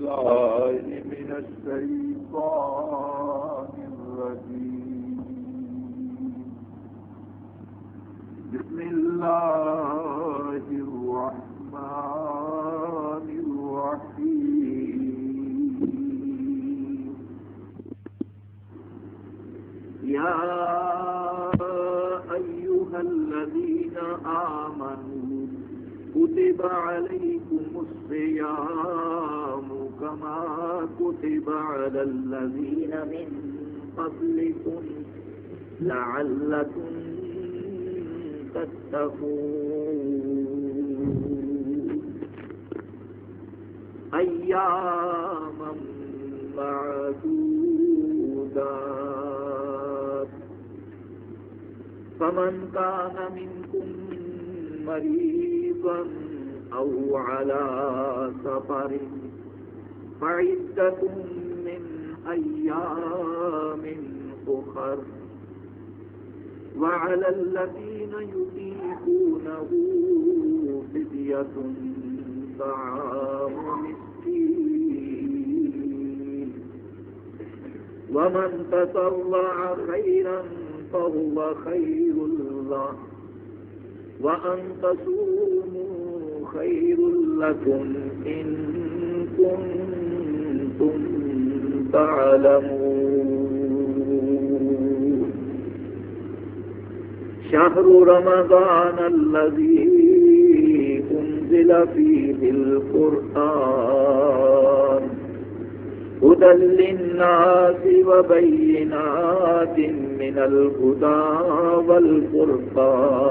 الله من الشيطان الرجيم. بسم الله الرحمن الرحيم. يا أيها الذين آمنوا كتب عليكم الصيام كما كتب على الذين من قبلكم لعلكم تتقون. أياما معدودات. فمن كان منكم مريضا أو على سفر فعدة من أيام أخر. وعلى الذين يطيقونه فدية طعام مسكين. ومن تطلع خيرا فهو خير له. وأن تصوموا خير لكم إن كنتم تعلمون. شهر رمضان الذي أنزل فيه القرآن هدى للناس وبينات من الهدى والفرقان.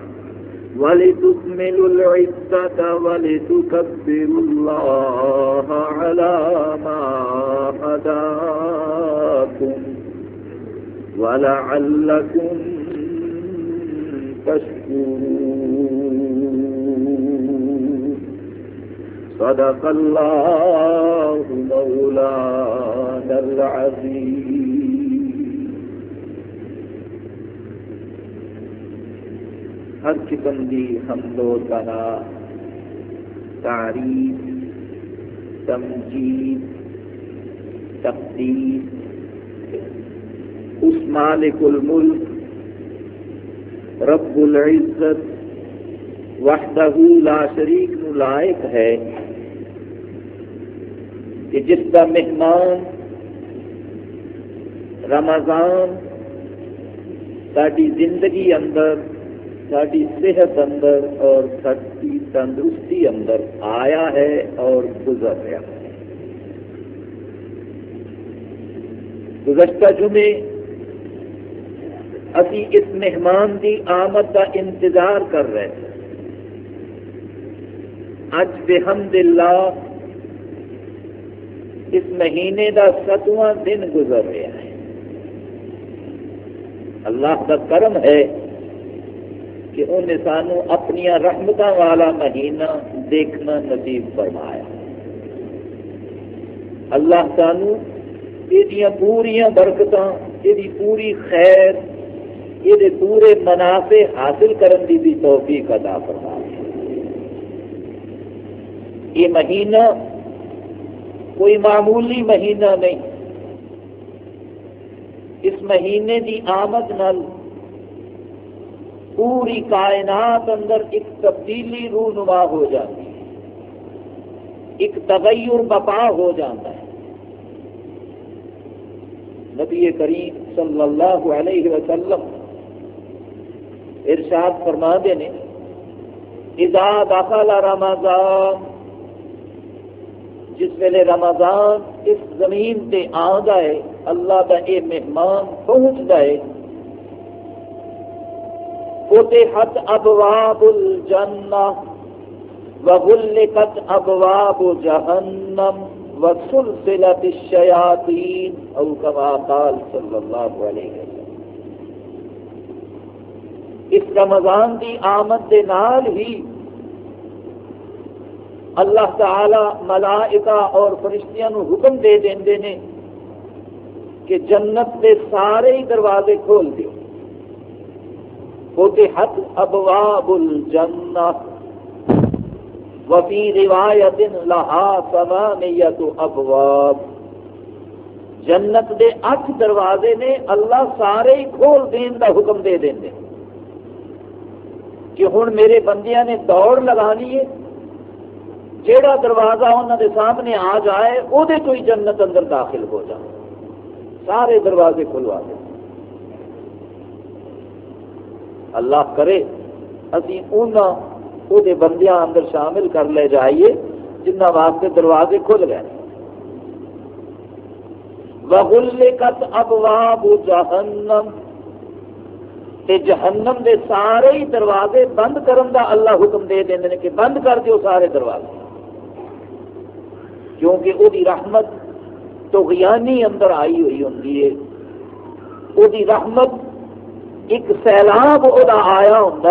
ولتكملوا العدة ولتكبروا الله على ما هداكم ولعلكم تشكرون. صدق الله مولانا العظيم. ہر قسم کی حمد و ثنا تعریف، تمجید، تقدیر۔ اس مالک الملک، رب العزت، وحدہ لا شریک نو لائق ہے کہ جس کا مہمان رمضان ساری زندگی اندر ساری صحت اندر اور ساری تندرستی اندر آیا ہے اور گزر رہا ہے۔ گزشتہ جمعے اسی اس مہمان کی آمد کا انتظار کر رہے تھے۔ اج بحمد اللہ اس مہینے کا ستواں دن گزر رہا ہے۔ اللہ کا کرم ہے کہ انہیں سانو اپنی رحمت والا مہینہ دیکھنا نصیب فرمایا۔ اللہ سانو یہ پوریا برکت یہ پوری خیر یہ پورے منافع حاصل کرنے کی بھی توفیق ادا فرما یہ مہینہ کوئی معمولی مہینہ نہیں۔ اس مہینے کی آمد نل پوری کائنات اندر ایک تبدیلی رونما ہو جاتی ہے۔ ایک تغیر بپا ہو جاتا ہے۔ نبی کریم صلی اللہ علیہ وسلم ارشاد فرما دے نے اذا رمضان جس ویلے رمضان اس زمین تے آ جائے اللہ کا یہ مہمان پہنچ جائے فتحت ابواب الجنہ وغلقت ابواب جہنم وسلسلة الشياطين أو كما قال صلى الله عليه وسلم۔ اس رمضان دی آمد دے نال ہی اللہ تعالی ملائکہ اور فرشتیاں نو حکم دے دیندے نے کہ جنت دے سارے ہی دروازے کھول دیو۔ فتحت ابواب الجنہ وفی روایت لہا ثمانیت ابواب جنت دے اٹھ دروازے نے اللہ سارے ہی کھول دین دا حکم دے دیں کہ ہوں میرے بندیاں نے دوڑ لگانی ہے. جیڑا دروازہ انہوں دے سامنے آ جائے وہ جنت اندر داخل ہو جائے سارے دروازے کھلوا دیں اللہ کرے ابھی انہوں بندیاں اندر شامل کر لے جائیے، جنہ واسطے دروازے کھل گئے۔ وغلقت ابواب جہنم تے جہنم دے سارے ہی دروازے بند کرن دا اللہ حکم دے دیں کہ بند کر دیو سارے دروازے۔ کیونکہ وہ رحمت تو غیانی اندر آئی ہوئی ہوں وہ رحمت ایک سیلاب وہ آیا ہوں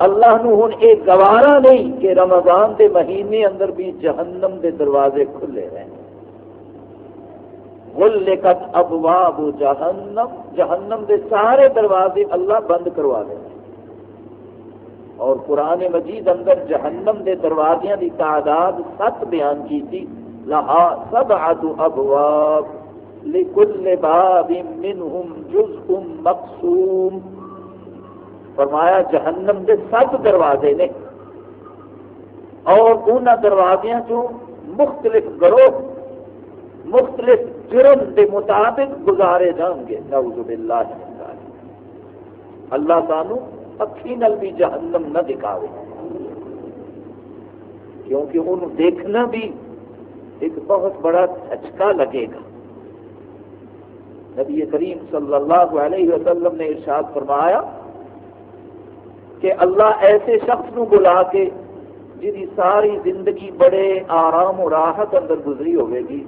اللہ نو ہوں یہ گوارا نہیں کہ رمضان دے مہینے اندر بھی جہنم دے دروازے کھلے رہے غلقت ابواب جہنم جہنم دے سارے دروازے اللہ بند کروا دیں اور قرآن مجید اندر جہنم دے دروازیاں دی تعداد ست بیان کی تھی لہا سبعت ابواب لکل باب منہم جزء مقصوم فرمایا جہنم دے سات دروازے نے اور ان دروازے چوں مختلف گروہ، مختلف جرم کے مطابق گزارے جان گے۔ نعوذ باللہ اللہ سانو اکھی نل بھی جہنم نہ دکھاوے۔ کیونکہ انہوں دیکھنا بھی ایک بہت بڑا جھچکا لگے گا۔ نبی کریم صلی اللہ علیہ وسلم نے ارشاد فرمایا کہ اللہ ایسے شخص نو بلا کے جی ساری زندگی بڑے آرام و راحت اندر گزری ہوئے گی،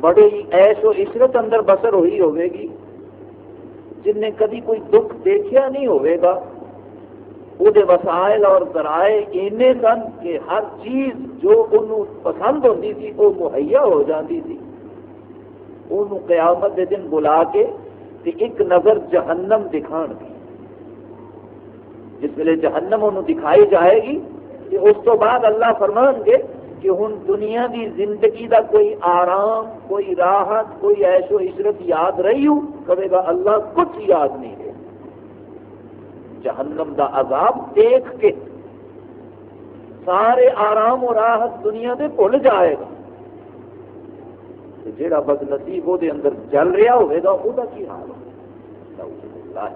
بڑے ایش و عشرت اندر بسر ہوئی ہوئے گی، جن نے کدی کوئی دکھ دیکھا نہیں ہوئے گا۔ وہ وسائل اور ذرائع اینے سن کہ ہر چیز جو انہوں پسند ہوتی تھی، وہ مہیا ہو جاتی تھی۔ انہوں قیامت دے دن بلا کے ایک نظر جہنم دکھان کی جس ویلے جہنم انہوں دکھائی جائے گی کہ اس تو بعد اللہ فرمان گے کہ ہوں دنیا دی زندگی دا کوئی آرام، کوئی راحت، کوئی ایش و عشرت یاد رہی ہوں کہے گا اللہ کچھ یاد نہیں رہے۔ جہنم دا عذاب دیکھ کے سارے آرام و راحت دنیا دے بھول جائے گا۔ جہاں بد نصیب وہ اندر جل رہا ہوئے گا وہ کی حال ہوگا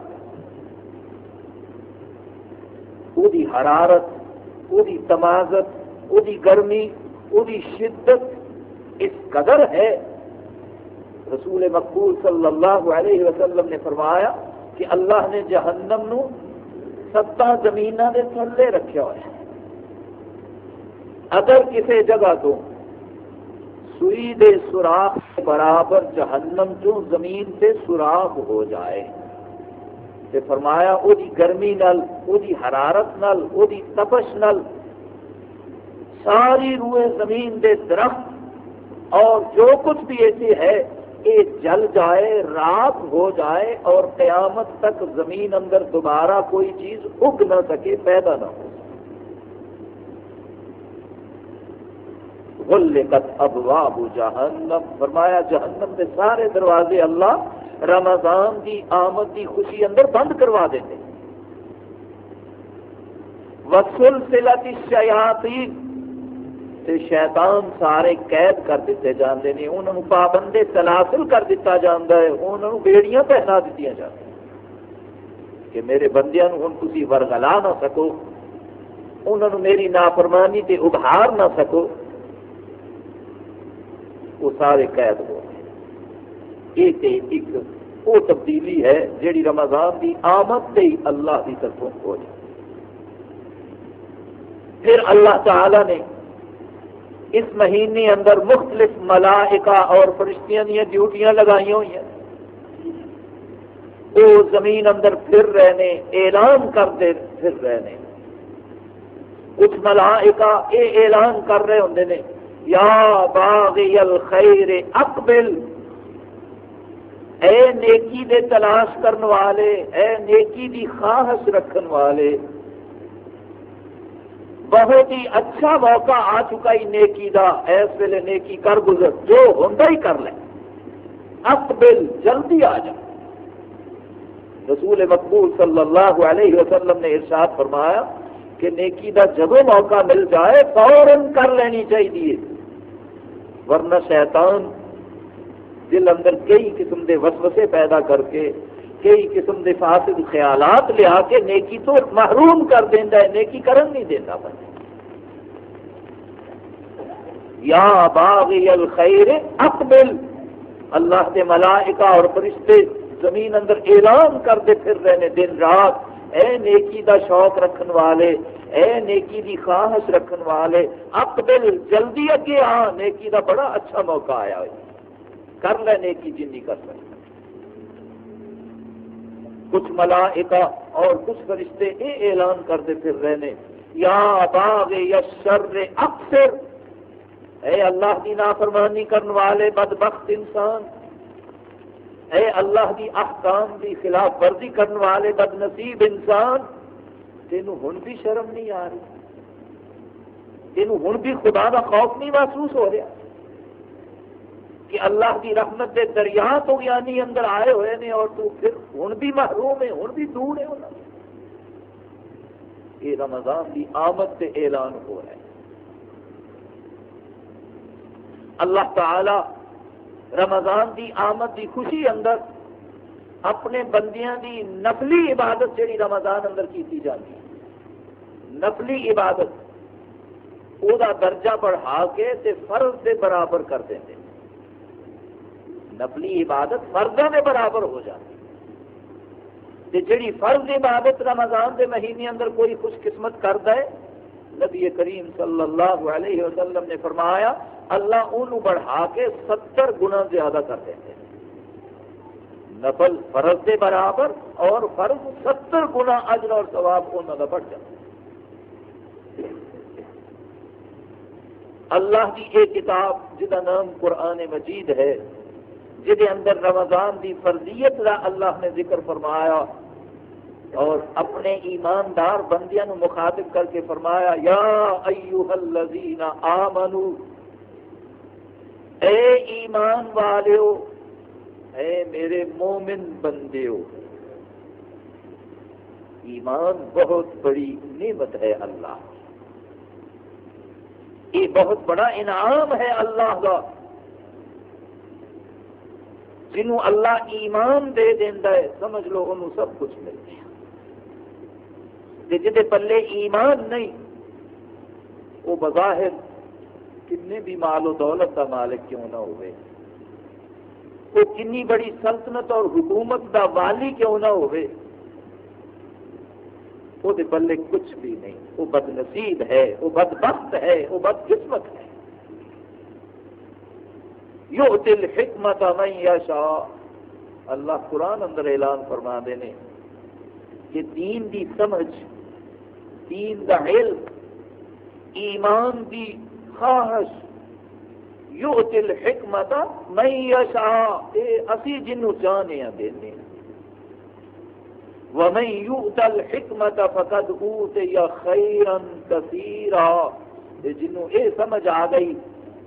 وہ حرارت وہ تمازت وہ گرمی وہ شدت اس قدر ہے۔ رسول مقبول صلی اللہ علیہ وسلم نے فرمایا کہ اللہ نے جہنم نو ستا زمین کے تھلے رکھا ہوا ہے۔ اگر کسی جگہ تو سوئی دے سوراخ برابر جہنم جو زمین سے سوراخ ہو جائے۔ تے فرمایا، او دی گرمی نل، او دی حرارت نل، او دی تپش نل۔ ساری روئے زمین دے درخت اور جو کچھ بھی ایسے ہے یہ جل جائے، رات ہو جائے اور قیامت تک زمین اندر دوبارہ کوئی چیز اگ نہ سکے، پیدا نہ ہو۔ غلقت ابواب جہنم۔ فرمایا جہنم کے سارے دروازے اللہ رمضان کی آمد کی خوشی اندر بند کروا دیتے وسل سلتی شیاتی شیطان سارے قید کر دیتے جاندے نے انہوں پابندے سلاسل کر دیتا جاندہ ہے انہوں بیڑیاں پہنا دیتی جاتی کہ میرے بندیاں ہوں تھی ورگلا نہ سکو انہوں میری نافرمانی تے ابھار نہ سکو۔ وہ سارے قید ہو ایک وہ تبدیلی ہے جیڑی رمضان کی آمد سے ہی اللہ کی طرفوں ہو جائے۔ پھر اللہ تعالی نے اس مہینے اندر مختلف ملائکہ اور فرشتیاں دیا ڈیوٹیاں لگائی ہوئی ہیں۔ وہ زمین اندر پھر رہنے، اعلان کرتے پھر رہنے۔ کچھ ملائکہ اے اعلان کر رہے ہوں نے۔ یا باغی الخیر اقبل۔ اے نیکی دے تلاش کرنے والے، اے نیکی دی خواہش رکھن والے، بہت ہی اچھا موقع آ چکا ہی نیکی دا۔ اس ویلے نیکی کر گزر، جو ہوں ہی کر لے۔ اقبل، جلدی آ جا۔ رسول مقبول صلی اللہ علیہ وسلم نے ارشاد فرمایا کہ نیکی دا جب موقع مل جائے، فوراً کر لینی چاہیے۔ ورنہ شیطان دل اندر کئی قسم دے وسوسے پیدا کر کے، کئی قسم دے فاسد خیالات لیا کے نیکی تو محروم کر دینا ہے، نیکی کرن نہیں دینا بندے یا باغی الخیر اقبل، اللہ کے ملائکہ اور فرشتے زمین اندر اعلان کرتے پھر رہنے دن رات اے نیکی دا شوق رکھن والے، اے نیکی دی خواہش رکھن والے اقبل جلدی اگے آ، نیکی دا بڑا اچھا موقع آیا ہوئی کر لے نیکی جن کر سکتا کچھ ملائکہ اور کچھ فرشتے اے اعلان کرتے پھر رہنے۔ یا باغ یا شر اکثر۔ اے اللہ کی نافرمانی کرنے والے بدبخت انسان اے اللہ کی احکام کی خلاف ورزی کرنے والے بد نصیب انسان تینوں ہن بھی شرم نہیں آ رہی۔ تینوں ہن بھی خدا کا خوف نہیں محسوس ہو رہا۔ کہ اللہ کی رحمت دے دریا تو یعنی اندر آئے ہوئے نے اور تو پھر ہوں بھی محروم ہے ہوں بھی دور ہے۔ ہونا یہ رمضان کی آمد سے اعلان ہو رہا ہے۔ اللہ تعالی رمضان کی آمد کی خوشی اندر اپنے بندیاں دی نفلی عبادت جہی رمضان اندر کی جاتی ہے۔ نفلی عبادت وہ درجہ بڑھا کے تے فرض دے برابر کر دیں نفلی عبادت فردوں کے برابر ہو جاتی۔ جڑی فرض عبادت رمضان کے مہینے اندر کوئی خوش قسمت کر دے نبی کریم صلی اللہ علیہ وسلم نے فرمایا اللہ ان بڑھا کے ستر گنا زیادہ کر دیتے نفل فرض کے برابر اور فرض ستر گنا اجر اور ثواب انہوں کا بڑھ جاتا اللہ کی ایک کتاب جہاں نام قرآن مجید ہے جہد اندر رمضان دی فرضیت کا اللہ نے ذکر فرمایا اور اپنے ایماندار بندیاں مخاطب کر کے فرمایا، یا ایوہ الذین آمنو اے ایمان والو اے میرے مومن بندیو، ایمان بہت بڑی نعمت ہے اللہ۔ یہ بہت بڑا انعام ہے اللہ کا۔ جنہوں اللہ ایمان دے دینا ہے، سمجھ لو، انہوں سب کچھ مل گیا۔ جی پلے ایمان نہیں، وہ بظاہر کتنے بھی مال و دولت کا مالک کیوں نہ ہوئے؟ وہ کنی بڑی سلطنت اور حکومت کا والی کیوں نہ ہوئے؟ وہ پلے کچھ بھی نہیں۔ وہ بد نصیب ہے، وہ بدبخت ہے، وہ بد قسمت ہے۔ یو دل حکمت یشا اللہ قرآن اندر اعلان فرما دینے کہ دین دی سمجھ، دین دا علم، ایمان دی خواہش یو دل حکمت میں یشا اے اسی جنو چاہنے ہیں دینے ومن يؤت الحکمت فقد اوت خیرا کثیرا. جنوں اے سمجھ آ گئی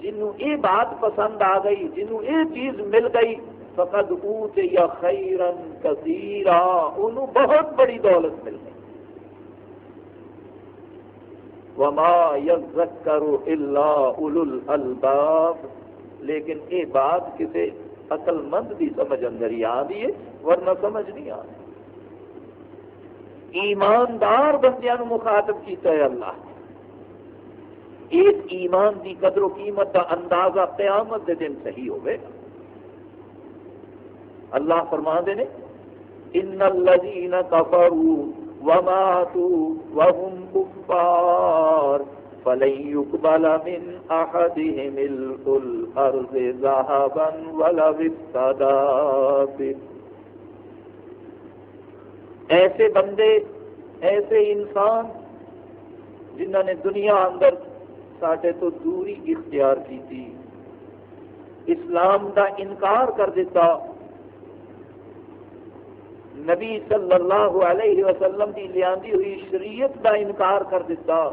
جنوں یہ بات پسند آ گئی جنوں یہ چیز مل گئی، فقد اوت یا خیرن کثیرا. انہوں بہت بڑی دولت مل گئی. وما یذکر الا اولو الالباب۔ لیکن یہ بات کسی عقل مند بھی سمجھ اندر ہی آ ہے، ورنہ سمجھ نہیں آ ایماندار بندیاں مخاطب کیتا ہے اللہ۔ اس ایمان دی قدر و قیمت کا اندازہ قیامت دے دن صحیح ہوئے اللہ فرما دے نے، ان الذين كفروا وماتوا وهم كفار فلن يقبل من أحدهم ملء الأرض ذهبا ولو افتدى ایسے بندے، ایسے انسان جنہوں نے دنیا اندر ساٹے تو دوری اختیار کی تھی، اسلام دا انکار کر دیتا نبی صلی اللہ علیہ وسلم کی لیا ہوئی شریعت دا انکار کر دیتا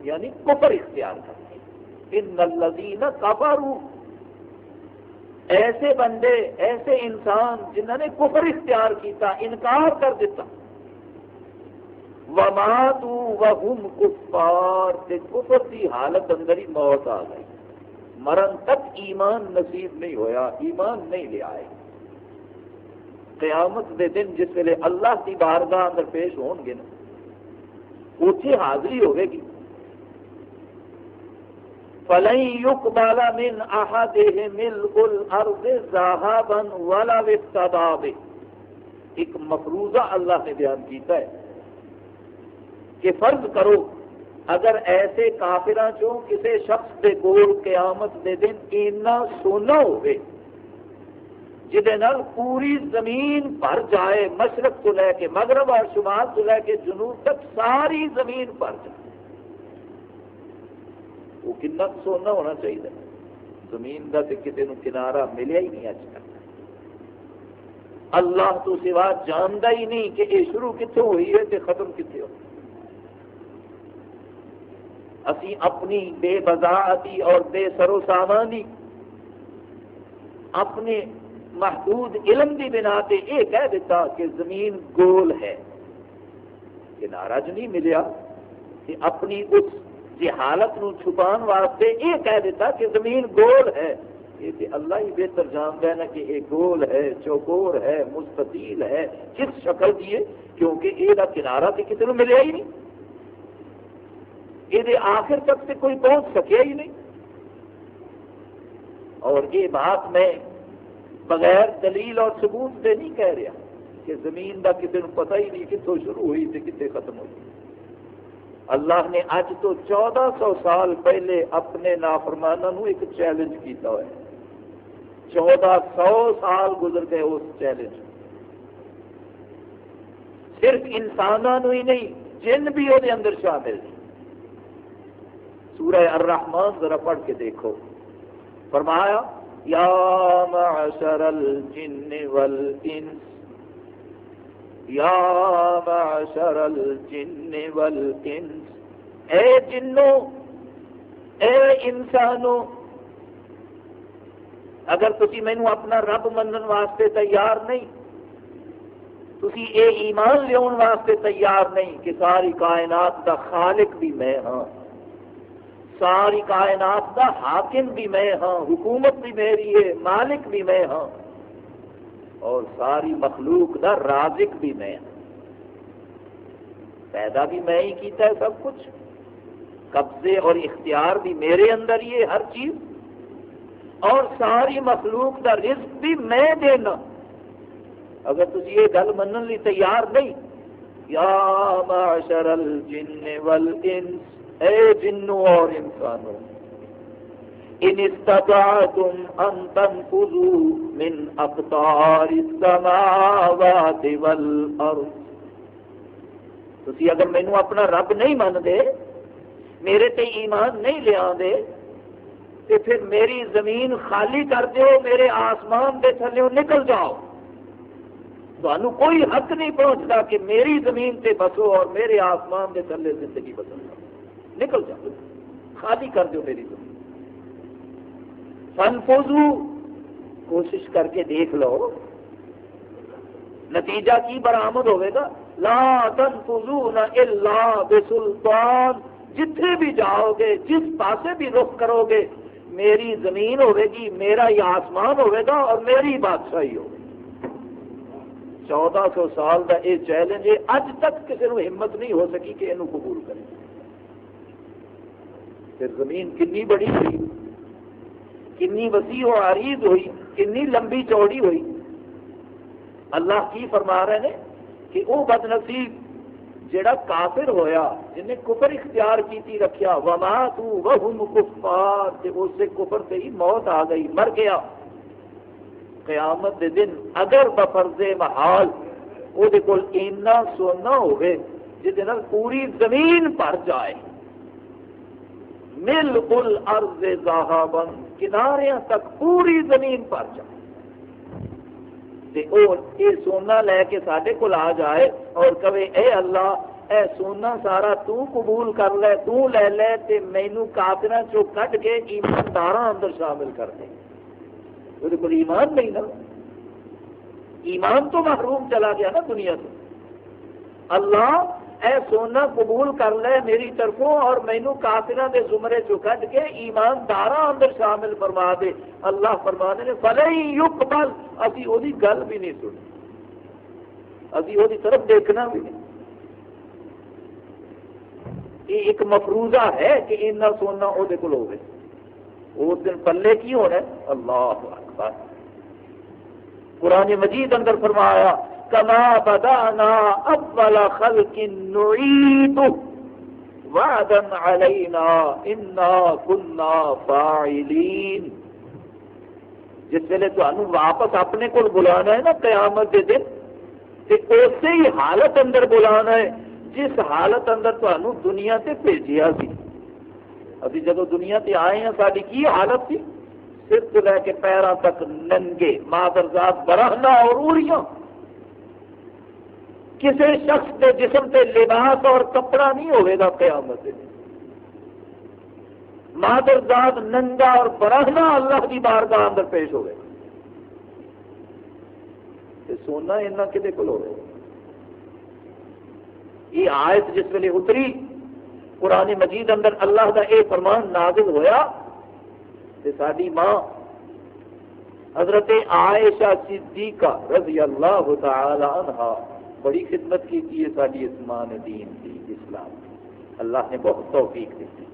یعنی کفر اختیار کر ان الذین کفروا۔ ایسے بندے، ایسے انسان جنہوں نے کفر اختیار کیتا، انکار کر دیتا۔ وماتو وهم کفار، تے کفر دی حالت اندر ہی موت آ گئی۔ مرن تک ایمان نصیب نہیں ہویا، ایمان نہیں لے آئے۔ قیامت دے دن جس ویلے اللہ کی بارگاہ اندر پیش ہون گے نا اتنے حاضری ہوئے گی۔ فلن يقبل من احدهم ملء الارض ذهبا ولا افتدى به۔ ایک مفروضہ اللہ نے بیان کیتا ہے کہ فرض کرو، اگر ایسے کافراں چوں کسی شخص دے کول قیامت دے دن اینا سونا ہوئے جہد پوری زمین بھر جائے، مشرق تو لے کے مغرب اور شمال تو لے کے جنوب تک ساری زمین بھر جائے۔ وہ کنا سونا ہونا چاہیے۔ زمین کا تو کسی نے کنارا ملیا ہی نہیں اج تک اللہ تو سوا جانتا ہی نہیں کہ یہ شروع کتوں ہوئی ہے کہ ختم کتنے ہو اسی اپنی بے بزاعتی اور بے سرو سامانی، اپنے محدود علم کی بنا سے یہ کہہ دیتا کہ زمین گول ہے۔ کنارا جو نہیں ملیا کہ اپنی اس جہالت نو چھپان واسطے یہ کہہ دیتا کہ زمین گول ہے۔ یہ کہ اللہ ہی بہتر جانتا ہے نا کہ یہ گول ہے، چوکور ہے، مستطیل ہے۔ کس شکل کی ہے؟ کیونکہ یہ کنارا تو کسی نے ملیا ہی نہیں۔ یہ آخر تک سے کوئی پہنچ سکیا ہی نہیں۔ اور یہ بات میں بغیر دلیل اور ثبوت سے نہیں کہہ رہا کہ زمین کا کسی کو پتہ ہی نہیں کتوں شروع ہوئی تھی کتنے ختم ہوئی۔ اللہ نے اج تو چودہ سو سال پہلے اپنے نافرمانوں ایک چیلنج کیتا ہوا ہے چودہ سو سال گزر گئے اس چیلنج صرف انسانوں ہی نہیں، جن بھی وہ اندر شامل۔ سورہ الرحمن ذرا پڑھ کے دیکھو۔ فرمایا یا معشر الجن والانس یا معشر الجن والانس اے جنوں اے انسانوں اگر تسی مینو اپنا رب منن واسطے تیار نہیں، تسی اے ایمان لیون واسطے تیار نہیں کہ ساری کائنات دا خالق بھی میں ہاں۔ ساری کائنات کا حاکم بھی میں ہاں حکومت بھی میری ہے، مالک بھی میں ہاں۔ اور ساری مخلوق کا رازق بھی میں ہاں۔ پیدا بھی میں ہی کیتا ہے سب کچھ۔ قبضے اور اختیار بھی میرے اندر ہی ہے ہر چیز۔ اور ساری مخلوق کا رزق بھی میں دینا۔ اگر تھی یہ گل منن لی تیار نہیں، یا معشر الجن والانس اے جنوں اور انسانوں ان استطعتم ان تنفذوا من اقطار السماوات والارض۔ تسی اگر مینو اپنا رب نہیں مان دے میرے تے ایمان نہیں لیا دے تو پھر میری زمین خالی کر دیو، میرے آسمان دے تھلے نکل جاؤ۔ تو کوئی حق نہیں پہنچتا کہ میری زمین تے بسو اور میرے آسمان دے تھلے زندگی بدل جاؤ نکل جاؤ خالی کر دو میری زمین فن فوزو کوشش کر کے دیکھ لو۔ نتیجہ کی برآمد ہوئے گا۔ لا تن فضو نہ سلطان جتنے بھی جاؤ گے، جس پاسے بھی رخ کرو گے، میری زمین ہوے گی، میرا ہی آسمان ہوئے گا اور میری بادشاہی ہوگی چودہ سو سال کا یہ چیلنج ہے۔ اج تک کسی نے ہمت نہیں ہو سکی کہ یہ قبول کرے۔ پھر زمین کنی بڑی ہوئی؟ کنی وسیع و عریض ہوئی؟ کنی لمبی چوڑی ہوئی؟ اللہ کی فرما رہے ہیں کہ وہ بد نصیب جڑا کافر ہویا جن کفر اختیار کیتی رکھیا، وما تو وہم کفار، تے اس سے کفر سے ہی موت آ گئی، مر گیا۔ قیامت دے دن اگر بفرض محال وہ کول اینا سونا ہوئے، جس پوری زمین پر جائے۔ مل ال ارض زاہبن کناریاں تک پوری زمین پر جائے یہ سونا لے کے سارے کو آ جائے اور کہے، اے اللہ، اے سونا سارا تو قبول کر لے، تو لے لے، تے مینو کافر چو کٹ کے ایماندار اندر شامل کر دے۔ وہ کو ایمان نہیں نا۔ ایمان تو محروم چلا گیا نا دنیا سے اللہ اے سونا قبول کر لے میری طرفوں اور مینو کافر دے زمرے چو کٹ کے ایماندار اندر شامل فرما دے۔ اللہ فرما دے فلے یق بل ابھی وہ گل بھی نہیں سنی۔ ابھی وہ طرف دیکھنا بھی نہیں۔ یہ ایک مفروضہ ہے کہ اتنا سونا وہ ہوگی اس دن پلے کی ہونا ہے؟ اللہ اکبر۔ قرآن مجید اندر فرمایا كما بدأنا أول خلق نعيده. وعدا علينا إنا كنا فاعلين. جس ویلے تمہیں واپس اپنے کو بلانا ہے نا قیامت کے دن اسی ہی حالت اندر بلانا ہے، جس حالت اندر تمہیں دنیا سے بھیجیا سی۔ ابھی جب دنیا سے آئے ہیں ساری کی حالت تھی؟ سر تو لے کے پیروں تک ننگے، مادرزاد برہنا اور اوریاں۔ کسی شخص کے جسم سے لباس اور کپڑا نہیں ہوئے گا قیامت مادر ذات ننگا اور براہنا اللہ کی بار کا اندر پیش ہوئے۔ سونا ایسا کتنے کو ہوئے؟ یہ آیت جس ویلے اتری، قرآن مجید اندر اللہ کا یہ فرمان نازل ہویا کہ ساری ماں حضرت عائشہ صدیقہ رضی اللہ تعالی عنہ بڑی خدمت کی ہے ساری اسمان دین کی، اسلام کی۔ اللہ نے بہت توفیق دیتی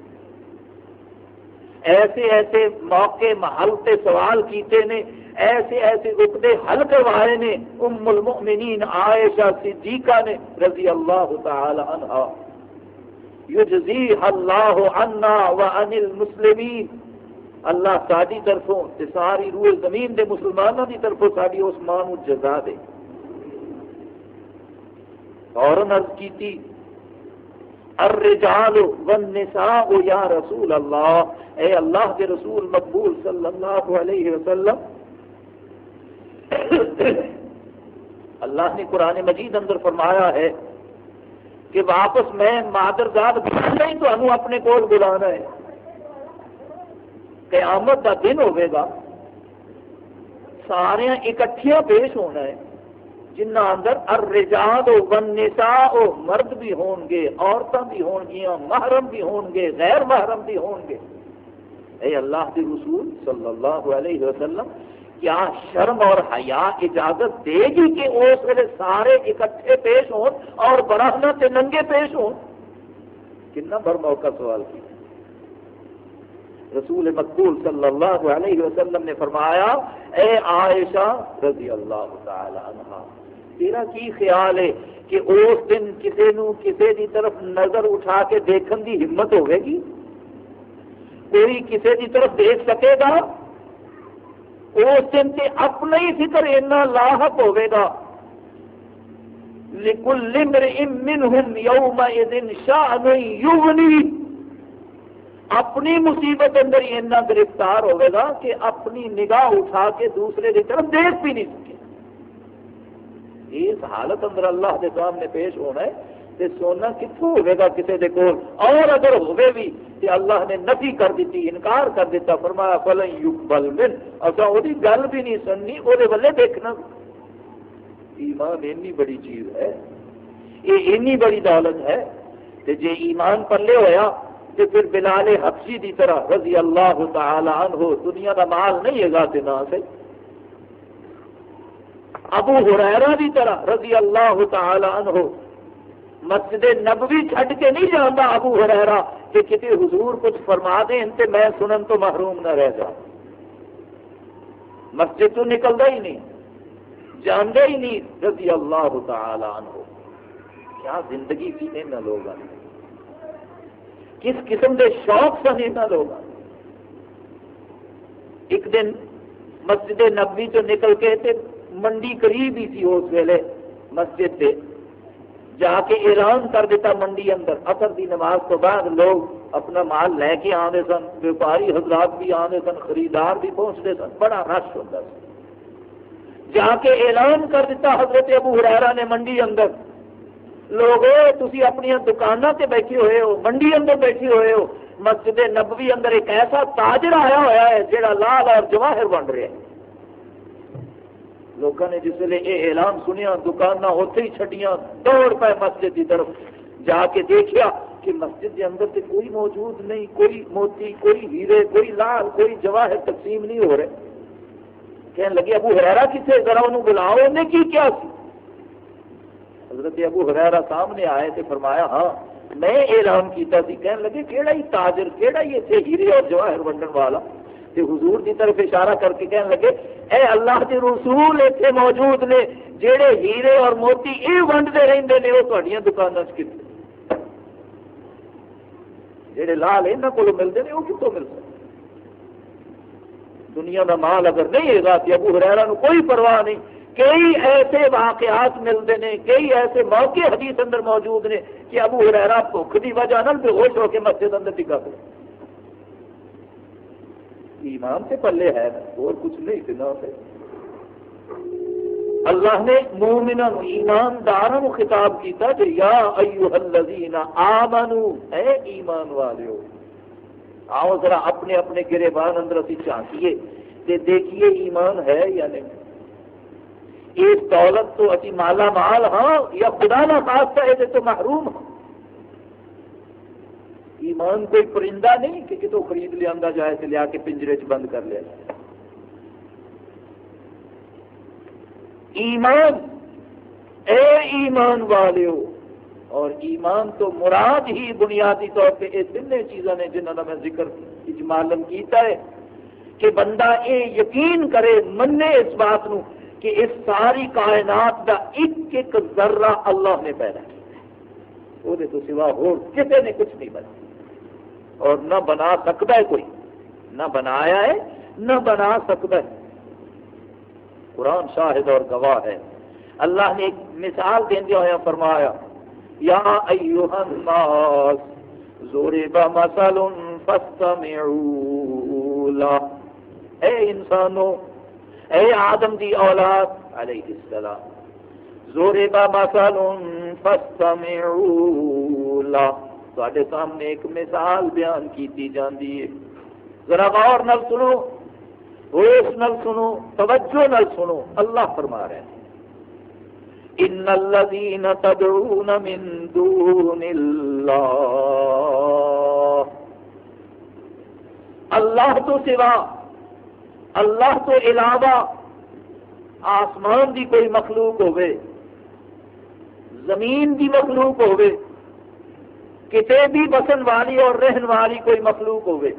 ایسے ایسے موقع، محل سے سوال کیتے نے، ایسے ایسے رکتے حل کروائے نے۔ ام المؤمنین عائشہ صدیقہ نے رضی اللہ تعالی عنہ، یجزی اللہ عنا وعن المسلمین۔ اللہ ساری طرفوں ساری روح زمین دے مسلمانوں کی طرفوں ساری اس ماں جزا دے۔ فوراً عرض کی تھی۔ الرجال والنساء یا رسول اللہ۔ اے اللہ کے رسول مقبول صلی اللہ علیہ وسلم۔ اللہ نے قرآن مجید اندر فرمایا ہے کہ واپس میں مادرزاد نہیں تو اپنے کول بلانا ہے۔ قیامت کا دن ہوئے گا۔ سارے اکٹھیاں پیش ہونا ہے۔ جنہ اندر الرجال و والنساء و مرد بھی ہون گے عورتیں بھی ہون گیا محرم بھی ہون گے، غیر محرم بھی ہون گے۔ اے اللہ کے رسول صلی اللہ علیہ وسلم، کیا شرم اور حیا اجازت دے گی کہ اس ویلے سارے اکٹھے پیش ہون اور براہنا سے ننگے پیش ہون؟ کتنا بر موقع سوال کیا۔ رسول مقبول صلی اللہ علیہ وسلم نے فرمایا، اے عائشہ رضی اللہ تعالی عنہ تیرا کی خیال ہے کہ اس دن کسی نو کسی دی طرف نظر اٹھا کے دیکھن دی ہمت ہوئے گی؟ کوئی کسی دی طرف دیکھ سکے گا؟ اس دن سے اپنا ہی فکر اتنا لاحق ہوئے گا۔ لکل منہم یومئذ شأن یغنی اپنی مصیبت اندر ہی اتنا گرفتار ہوئے گا کہ اپنی نگاہ اٹھا کے دوسرے کی طرف دیکھ بھی نہیں سکے اس حالت اندر اللہ کے سامنے پیش ہونا ہے تے سونا کتوں ہوئے گا کسی دے کول؟ اور اگر ہوئے بھی تے اللہ نے نفی کر دیتی، انکار کر دیتا، فرمایا، فلن یقبل من اچھا وہ گل بھی نہیں سننی وہ بلے دیکھنا۔ ایمان اینی بڑی چیز ہے۔ یہ اینی بڑی دولت ہے۔ تے جے ایمان پلے ہویا، تے پھر بلال حبشی دی طرح رضی اللہ تعالی عنہ دنیا کا مال نہیں ہے گا تے نہ سے۔ ابو حریرہ کی طرح رضی اللہ تعالی عنہ مسجد نبوی چھڈ کے نہیں جانا ابو حریرہ کہ کسی حضور کچھ فرما دیں تے میں سنن تو محروم نہ رہ جا۔ مسجد تو نکلتا ہی نہیں، جانتا ہی نہیں رضی اللہ تعالی عنہ۔ کیا زندگی سی یہاں لوگوں کس قسم کے شوق سن یہاں لوگ ایک دن مسجد نبی چ نکل کے تے منڈی قریب ہی سی اس ویلے مسجد سے جا کے اعلان کر دیتا منڈی اندر۔ اثر دی نماز تو بعد لوگ اپنا مال لے کے آتے سن، ویپاری حضرات بھی آتے سن، خریدار بھی پہنچتے سن۔ بڑا رش ہوتا جا کے اعلان کر دیتا حضرت ابو حرارا نے منڈی اندر۔ لوگ تھی اپنی دکانوں سے بیٹھے ہوئے ہو، منڈی اندر بیٹھے ہوئے ہو۔ مسجد نبوی اندر ایک ایسا تاجر آیا ہوا ہے جہاں لال اور جواہر بن رہا ہے۔ لوگوں نے جس ویلے یہ اعلان سنیا دکان اتنے ہی چڈیاں دوڑ پائے مسجد کی طرف۔ جا کے دیکھا کہ مسجد کے اندر تو کوئی موجود نہیں، کوئی موتی، کوئی ہیرے، کوئی لال، کوئی جواہر تقسیم نہیں ہو رہے۔ کہنے لگے ابو ہرا کتنے ذرا انہوں بلاؤ انہیں کی کیا سی؟ حضرت ابو ہرا سامنے آئے تو فرمایا ہاں میں اعلان کیتا سی۔ کہنے لگے کہڑا ہی تاجر کہڑا ہی اتنے ہیرے اور جواہر ونڈن والا؟ تے حضور کی طرف اشارہ کر کے کہنے لگے، اے اللہ کے رسول اتنے موجود نے جہے ہیرے اور موتی یہ ونڈتے رہتے ہیں وہ تھوڑی دکانوں کتنے جہے لال یہاں کو ملتے ہیں وہ کتوں مل سکتے دنیا کا مال اگر نہیں ہے تو ابو ہرا کوئی پرواہ نہیں۔ کئی ایسے واقعات ملتے ہیں کئی ایسے موقع حدیث اندر موجود نے، کہ ابو ہرا بھوک کی وجہ بے ہوش ہو کے مسجد اندر ٹکا پہ ایمان سے پلے ہے، اور کچھ نہیں اتنا سے اللہ نے مومنا ایماندار خطاب کیتا کہ یا ایوہ الذین آمنو، اے ایمان والے ہو آؤ ذرا اپنے اپنے گرے بان اندر اسی چاہیے کہ دیکھیے ایمان ہے یا نہیں۔ اس دولت تو ابھی مالا مال ہاں یا خدا نہ خاص ہے تو محروم۔ ہاں ایمان کوئی پرندہ نہیں کہ کتوں خرید لیا جائے تو لیا کے پنجرے چ بند کر لیا جائے۔ ایمان، اے ایمان والے ہو اور ایمان تو مراد ہی بنیادی طور پہ یہ تین چیزاں نے جنہوں کا میں ذکر اجمالم کیتا ہے کہ بندہ یہ یقین کرے، منے اس بات نو کہ اس ساری کائنات کا ایک ایک ذرہ اللہ نے پیدا کیا۔ وہ سوا ہو کسی نے کچھ نہیں بنا اور نہ بنا سکتا ہے کوئی۔ نہ بنایا ہے، نہ بنا سکتا ہے۔ قرآن شاہد اور گواہ ہے۔ اللہ نے ایک مثال دیا ہوا فرمایا، یا ایوہ الناس، ضرب مثل فاستمعوا اے انسانوں، اے آدم دی اولاد، علیہ السلام زور با فاستمعوا لا تواڈے سامنے ایک مثال بیان کیتی جاندی ہے۔ ذرا غور نال سنو، ہوش نال سنو، توجہ نال سنو۔ اللہ فرما رہے ہیں۔ ان الذين تدعون من دون الله اللہ تو سوا، اللہ تو علاوہ آسمان دی کوئی مخلوق ہوئے، زمین دی مخلوق ہوئے کتے بھی بسن والی اور رہن والی کوئی مخلوق ہوئے۔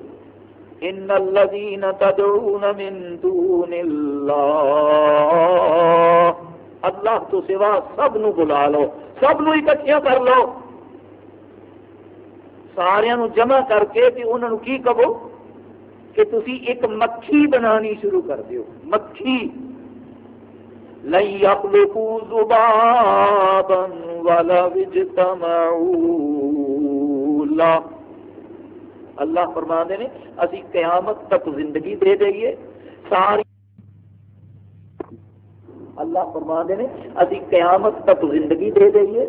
ان الذین تدعون من دون اللہ۔ اللہ تو سوا سب نو بلا لو، سب نو اکٹھیا کر لو۔ سارا جمع کر کے انہوں نے کی کہو کہ تسی ایک مکھی بنانی شروع کر دیو۔ مکھی۔ لئی اخلقو زبابا ولا وجتمعوا اللہ فرما دے نے، اسی قیامت تک زندگی دے دئیے ساری اللہ فرما دے نے، اسی قیامت تک زندگی دے دئیے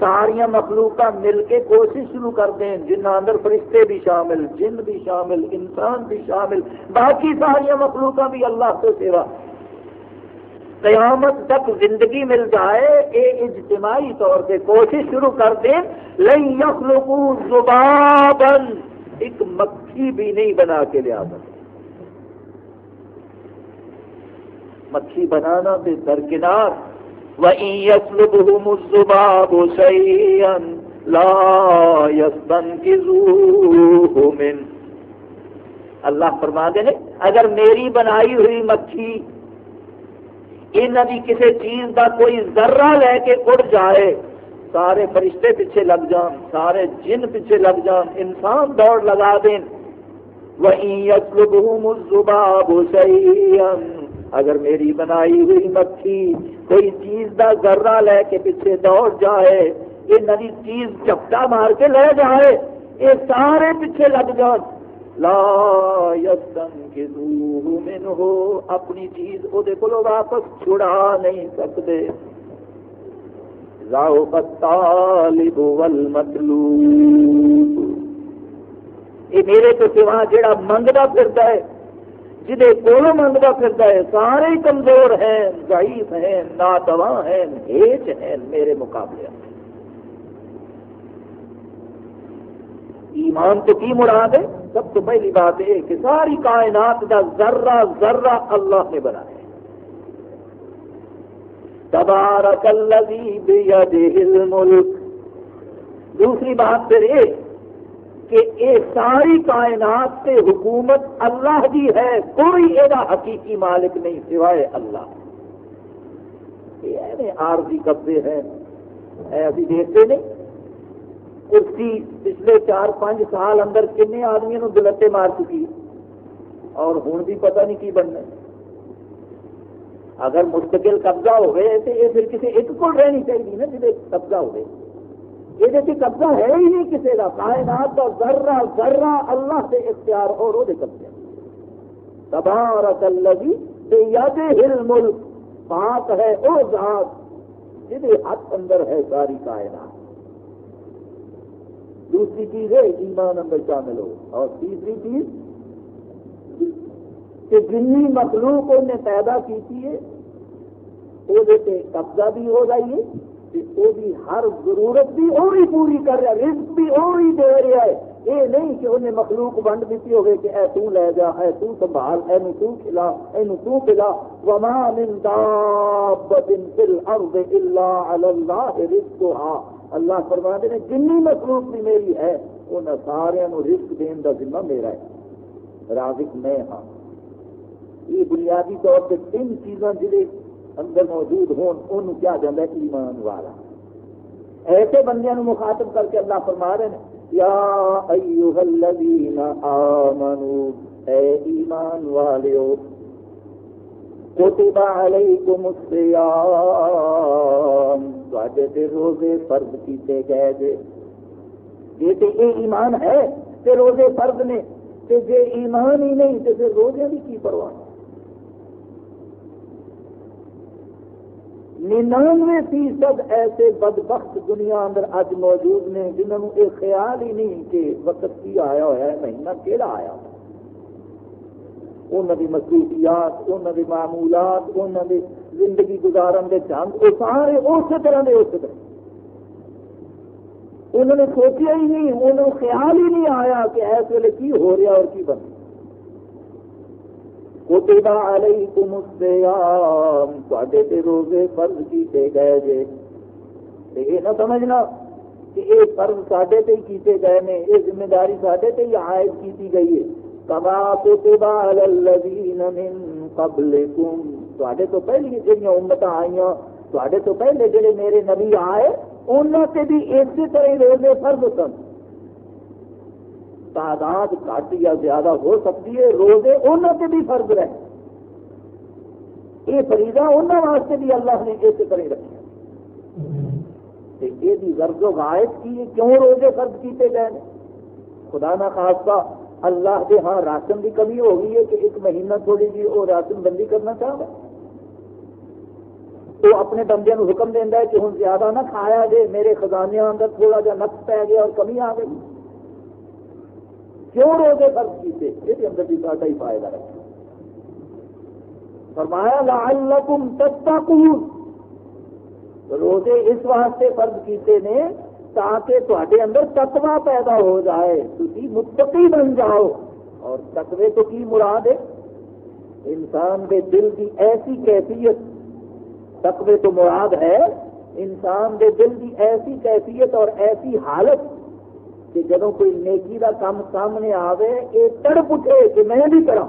ساریا مخلوق مل کے کوشش شروع کر دیں جن اندر فرشتے بھی شامل، جن بھی شامل، انسان بھی شامل، باقی ساریا مخلوق بھی اللہ سے سیوا قیامت تک زندگی مل جائے یہ اجتماعی طور پہ کوشش شروع کر دیں لئی یخلقو زبابن ایک مکھی بھی نہیں بنا کے لیا سکتے۔ مکھی بنانا سے درکنار، وَإِن يَسْلُبْهُمُ الزُّبَابُ شَيْئًا، لَا يَسْتَنْكِزُوهُ مِنْ اللہ فرما دے اگر میری بنائی ہوئی مکھی انہوں کی کسی چیز کا کوئی ذرہ لے کے اڑ جائے، سارے فرشتے پیچھے لگ جان، سارے جن پیچھے لگ جان، انسان دوڑ لگا دیں اگر میری بنائی ہوئی مکھی کوئی چیز دا ذرہ لے کے پیچھے دوڑ جائے یہ نئی چیز چپٹا مار کے لے جائے، یہ سارے پیچھے لگ جان۔ لا یدن کے من ہو اپنی چیز وہ واپس چھڑا نہیں سکتے ذوق الطالب والمطلوب۔ یہ میرے تو سوا جڑا منگتا پھرتا ہے جہے کولو منگتا پھرتا ہے، سارے کمزور ہیں، ضعیف ہیں، ناتواں ہیں، ہیچ ہیں میرے مقابلے۔ ایمان تو کی مراد ہے؟ سب تو پہلی بات یہ کہ ساری کائنات کا ذرہ ذرہ اللہ نے بنایا تبارک الذی بیدہ الملک۔ دوسری بات پھر یہ کہ یہ ساری کائنات سے حکومت اللہ کی ہے، کوئی یہ حقیقی مالک نہیں سوائے اللہ۔ یہ عارضی قبضے ہیں۔ ابھی دیکھتے نہیں۔ کرسی پچھلے چار پانچ سال اندر کن آدمی دلتے مار چکی اور ہوں بھی پتہ نہیں کی بننا اگر مستقل قبضہ ہوئے تو یہ پھر کسی ایک کو رہنی چاہیے نا جی قبضہ ہوئے۔ یہ قبضہ ہے ہی نہیں کسی کا کائنات کا ذرہ ذرہ اللہ سے اختیار اور وہ قبضے تبارک الذی بید ہل ملک پاک ہے او ذات جہد ہاتھ اندر ہے ساری کائنات۔ دوسری چیز ہے، ایمان اندر شامل ہو۔ اور تیسری چیز کہ جنی مخلوق انہیں پیدا کی ہے وہ قبضہ بھی ہو جائیے وہ بھی ہر ضرورت بھی وہی پوری کر رہا ہے، رزق بھی وہی دے رہا ہے۔ یہ نہیں کہ انہیں مخلوق ونڈ دیتی ہوگی کہ اے تو لے جا، اے تو سنبھال، اے نو تو کھلا، اے نو تو کھلا وما من دابت فی الارض الا علی اللہ رزقها۔ اللہ فرما دے جنی مخلوق بھی میری ہے ان سارے رزق دین کا ذمہ میرا ہے، رازق میں ہاں۔ یہ بنیادی طور پہ تین چیزاں جہاں اندر موجود ہون، ان کیا جانا ایمان والا۔ ایسے بندیاں نو مخاطب کر کے اللہ فرما رہے ہیں، یا ایوہ الذین آمنوا اے ایمان والیو، کتب علیکم الصیام۔ تواڈے تے روزے فرض کیتے گئے جے۔ یہ تے اے ایمان ہے تے روزے فرض نے، تے جے ایمان ہی نہیں تے پھر روزے بھی کی پرواہ؟ ننانوے فیصد ایسے بدبخت دنیا اندر اج موجود نے جنہوں نے یہ خیال ہی نہیں کہ وقت کی آیا ہوا ہے، مہینہ کہڑا آیا انہوں کی مصروفیات انہوں کی معمولات، انہوں کی زندگی گزارن کے چند وہ سارے اسی طرح کے اسی طرح۔ انہوں نے سوچا ہی نہیں، انہوں خیال ہی نہیں آیا کہ اس ویلے کی ہو رہا اور کی بن کتبا علیکم الصیام تواڈے تے روزے فرض کیتے گئے جے۔ تے یہ نہ سمجھنا کہ یہ فرض ساڈے تے کیتے گئے نے، یہ ذمہ داری ساڈے تے عائد کیتی گئی ہے۔ کما کتبا علی الذین من قبلکم تواڈے تو پہلی جڑیاں امتاں آئیاں، تواڈے تو پہلے جڑے میرے نبی آئے، انہاں تے بھی اسی طرح روزے فرض سن۔ تعداد گھٹ یا زیادہ ہو سکتی ہے، روزے انہوں سے بھی فرض رہے۔ یہ فریدا انہوں واسطے بھی اللہ نے اس طرح رکھا یہ غرض و غائب کی کیوں روزے فرض کیتے گئے خدا نہ خاصا اللہ کے ہاں راشن کی کمی ہو گئی ہے کہ ایک مہینہ تھوڑی جی وہ راشن بندی کرنا چاہتا تو اپنے بندے حکم دینا ہے کہ ہوں زیادہ نہ کھایا جائے، میرے خزانے اندر تھوڑا جا نقص پی گیا اور کمی آ گئی۔ کیوں روزے فرض کیتے؟ یہ اندر بھی ساٹا ہی فائدہ رکھا فرمایا، لعلکم تتقون۔ روزے اس واسطے فرض کیتے نے تاکہ تے اندر تقوی پیدا ہو جائے۔ تھی متقی بن جاؤ۔ اور تقوی تو کی مراد ہے؟ انسان کے دل کی ایسی کیفیت تقوی تو مراد ہے انسان کے دل کی ایسی کیفیت اور ایسی حالت کہ جب کوئی نیکی کا کام سامنے آئے یہ تڑپ اٹھے کہ میں بھی کرا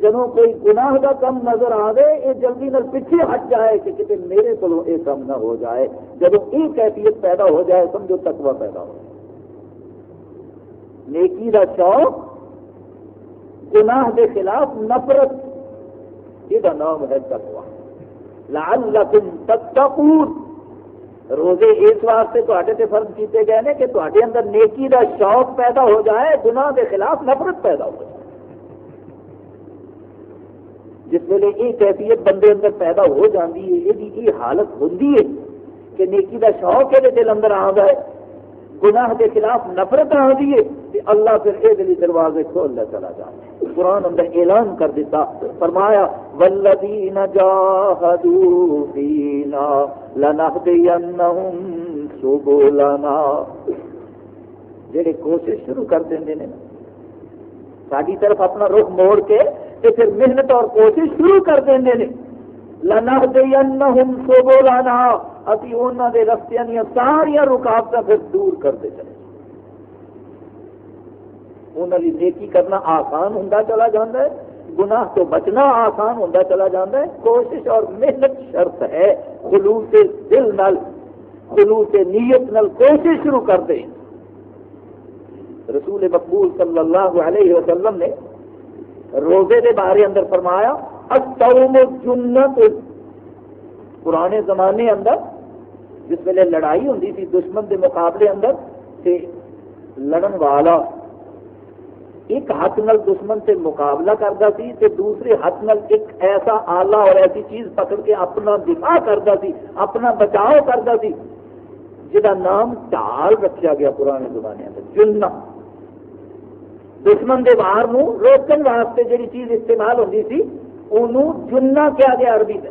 جب کوئی گناہ کا کم نظر آئے یہ جلدی نہ پیچھے ہٹ جائے کہ کتنے میرے کو یہ کم نہ ہو جائے۔ جب یہ کیفیت پیدا ہو جائے، سمجھو تقوی پیدا ہو نیکی کا شوق، گناہ کے خلاف نفرت، یہ نام ہے تقوی۔ لعلکم تتقون۔ روزے اس واسطے تے فرض کیتے گئے ہیں کہ تے اندر نیکی دا شوق پیدا ہو جائے، گناہ کے خلاف نفرت پیدا ہو جائے۔ جس ویلے یہ کیفیت بندے اندر پیدا ہو جاتی ہے، یہ حالت ہوتی ہے کہ نیکی دا شوق یہ دل اندر آ جائے۔ گناہ کے خلاف نفرت آ ہے اللہ پھر یہ دلی دروازے کھولنا چلا جائے۔ قرآن اندر اعلان کر دیتا، فرمایا ولدین جاہدوا فینا لنہدینہم سبولنا جڑے کوشش شروع کر دیں نے ساری طرف اپنا رخ موڑ کے تے پھر محنت اور کوشش شروع کر دیں نے۔ لنہدینہم سبولنا ابھی انہوں نے رستیاں ساریا رکاوٹ پھر دور کرتے چلے انہوں نے نیکی کرنا آسان ہوں چلا جاتا ہے، گناہ تو بچنا آسان ہوں چلا جاتا ہے۔ کوشش اور محنت شرط ہے، خلوص دل نل خلوص نیت نل کوشش شروع کر دیں رسول مقبول صلی اللہ علیہ وسلم نے روزے کے بارے اندر فرمایا جنت پرانے زمانے اندر جس ویلے لڑائی ہوں سی، دشمن کے مقابلے اندر تے لڑن والا ایک ہاتھ نل دشمن سے مقابلہ کرتا سی تے دوسرے ہاتھ نل ایک ایسا آلہ اور ایسی چیز پکڑ کے اپنا دفاع کرتا سی، اپنا بچاؤ کرتا سی، جہاں نام ٹال رکھا گیا پرانے زمانے میں جنہ دشمن کے باہر روکن واسطے جی چیز استعمال ہوتی سی انہوں جنہ کیا گیا عربی میں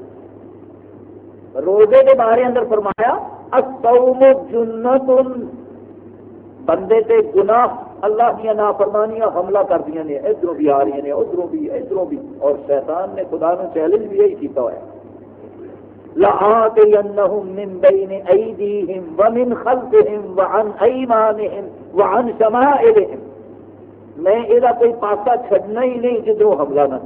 روزے کے بارے اندر فرمایا جنت۔ بندے تے گناہ، اللہ دیا نافرمانیاں حملہ کر دیا نے ادھر بھی آ رہی ہیں ادھر بھی ادھر بھی۔ اور شیطان نے خدا نے چیلنج بھی یہی کیتا ہوا لآتینہم من بین ایدیہم ومن خلفہم وعن ایمانہم وعن شمائلہم میں یہ کوئی پاسا چھڑنا ہی نہیں جدھروں حملہ نہ۔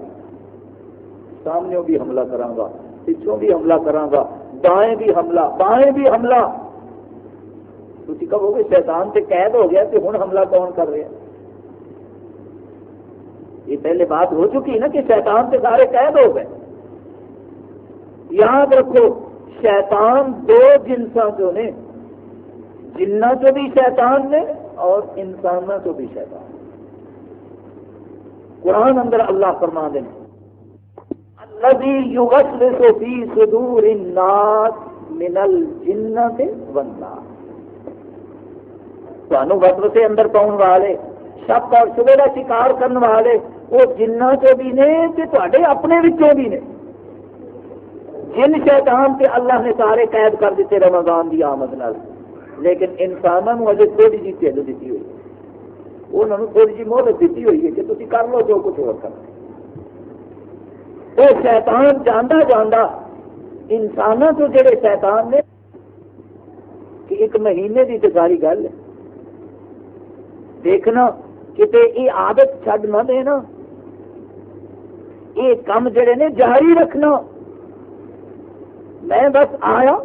سامنے بھی حملہ کراں گا، پچھوں بھی حملہ کراں گا۔ دائیں بھی حملہ، بائیں بھی حملہ۔ تھی کہو گے شیطان سے قید ہو گیا کہ ہوں حملہ کون کر رہے ہیں؟ یہ پہلے بات ہو چکی نا کہ شیطان سے سارے قید ہو گئے۔ یاد رکھو، شیطان دو جنسوں جو نے، جنہ چو بھی شیطان نے اور انسانوں چو بھی شیطان۔ قرآن اندر اللہ فرما دیں الذي يغسل في صدور الناس من الجنة والناس. تمہوں وسوسے اندر پاؤن والے شک اور شبے کا شکار کرنے والے، وہ جنہ چو بھی نے تے اپنے وچوں بھی نے۔ جن شیطان تے اللہ نے سارے قید کر دیتے رمضان دی آمد نال۔ لیکن انسانوں اجے تھوڑی جی ٹھل دیتی ہوئی۔ انہوں نے تھوڑی جی مہلت دیتی ہوئی ہے کہ تھی کر لو جو کچھ اور کرنا وہ شیطان جانا جانا انسانوں تو جڑے شیطان نے، کہ ایک مہینے کی تو ساری گل ہے۔ دیکھنا کتنے یہ عادت چڈ نہ دینا۔ یہ کام جڑے نے جاری رکھنا۔ میں بس آیا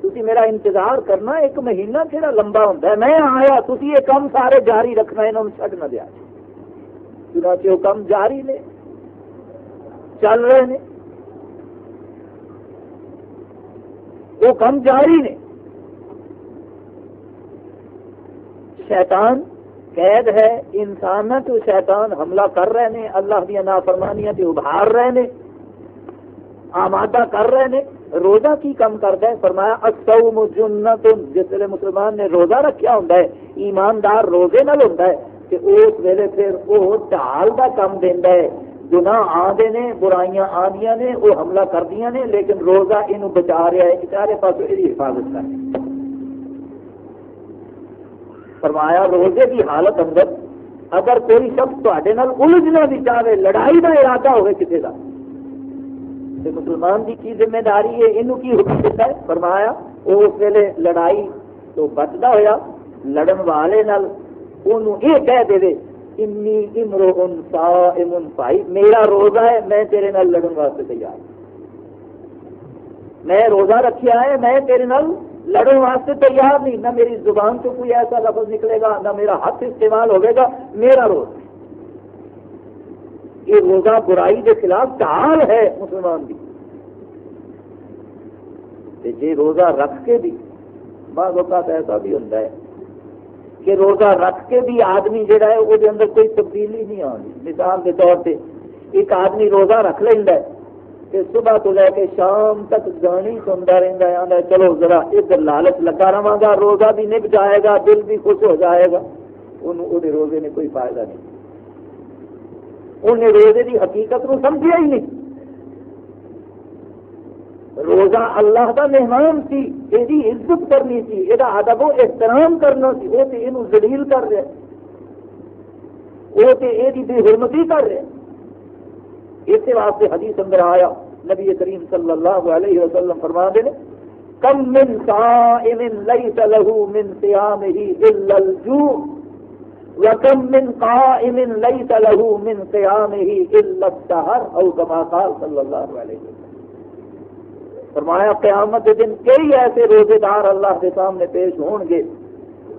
تھی میرا انتظار کرنا، ایک مہینہ کہڑا لمبا ہوتا ہے۔ میں آیا تھی یہ کام سارے جاری رکھنا انہوں چڈ نہ دیا۔ چنانچہ وہ کام جاری نے۔ چل رہے ہیں۔ وہ کم جاری نے۔ شیطان قید ہے انسان تو شیطان حملہ کر رہے ہیں۔ اللہ دیا نافرمانیاں تے ابھار رہے ہیں۔ آمادہ کر رہے ہیں۔ روزہ کی کم کرتا ہے۔ فرمایا جنت، جس ویلے مسلمان نے روزہ رکھیا ہوتا ہے، ایماندار روزے نال ہوتا ہے کہ اس ویلے پھر وہ ڈال کا کم دینا ہے۔ گناہ آدھے نے، برائیاں آدیاں نے، وہ حملہ کردیا نے، لیکن روزہ یہ بچا رہا ہے چارے پاس یہ حفاظت کر فرمایا، روزے کی حالت اندر اگر کوئی شخص تے الجھنا بھی چاہے، لڑائی کا ارادہ ہوئے کسی کا تو مسلمان کی کی ذمہ داری ہے یہ کی حکم دیتا ہے؟ فرمایا، وہ اس ویلے لڑائی تو بچتا ہوا لڑن والے نال یہ کہہ دے انی امرو ان امن بھائی، میرا روزہ ہے، میں تیرے نال لڑن واسطے تیار میں روزہ رکھیا ہے، میں تیرے نال لڑن واسطے تیار نہیں۔ نہ میری زبان سے کوئی ایسا لفظ نکلے گا، نہ میرا ہاتھ استعمال ہوگا گا، میرا روزہ یہ روزہ برائی کے خلاف ڈال ہے مسلمان کی جی روزہ رکھ کے بھی بعض اوقات ایسا بھی ہوتا ہے کہ روزہ رکھ کے بھی آدمی جہا ہے وہ اندر کوئی تبدیلی نہیں آتی مثال کے طور پہ ایک آدمی روزہ رکھ لینا ہے کہ صبح تو لے کے شام تک گانی سنتا رہتا ہے چلو ذرا ادھر لالچ لگا رہا گا، روزہ بھی نب جائے گا، دل بھی خوش ہو جائے گا۔ انہوں روزے نے کوئی فائدہ نہیں۔ انہیں روزے کی حقیقت کو سمجھا ہی نہیں۔ روزہ اللہ کا مہمان سی یہ عزت کرنی سی یہ ادب و احترام کرنا سی وہ تو یہ زلیل کر رہے وہ تو یہ بے حرمتی کر رہے اس واسطے حدیث اندر آیا، نبی کریم صلی اللہ علیہ وسلم فرما دے کم من صائم لیس له من صیامه الا الجوع وكم من قائم ليس له من قيامه الا السهر او كما قال صلى الله عليه وسلم۔ فرمایا، قیامت کے دن کئی ایسے روزے دار اللہ کے سامنے پیش ہون گے.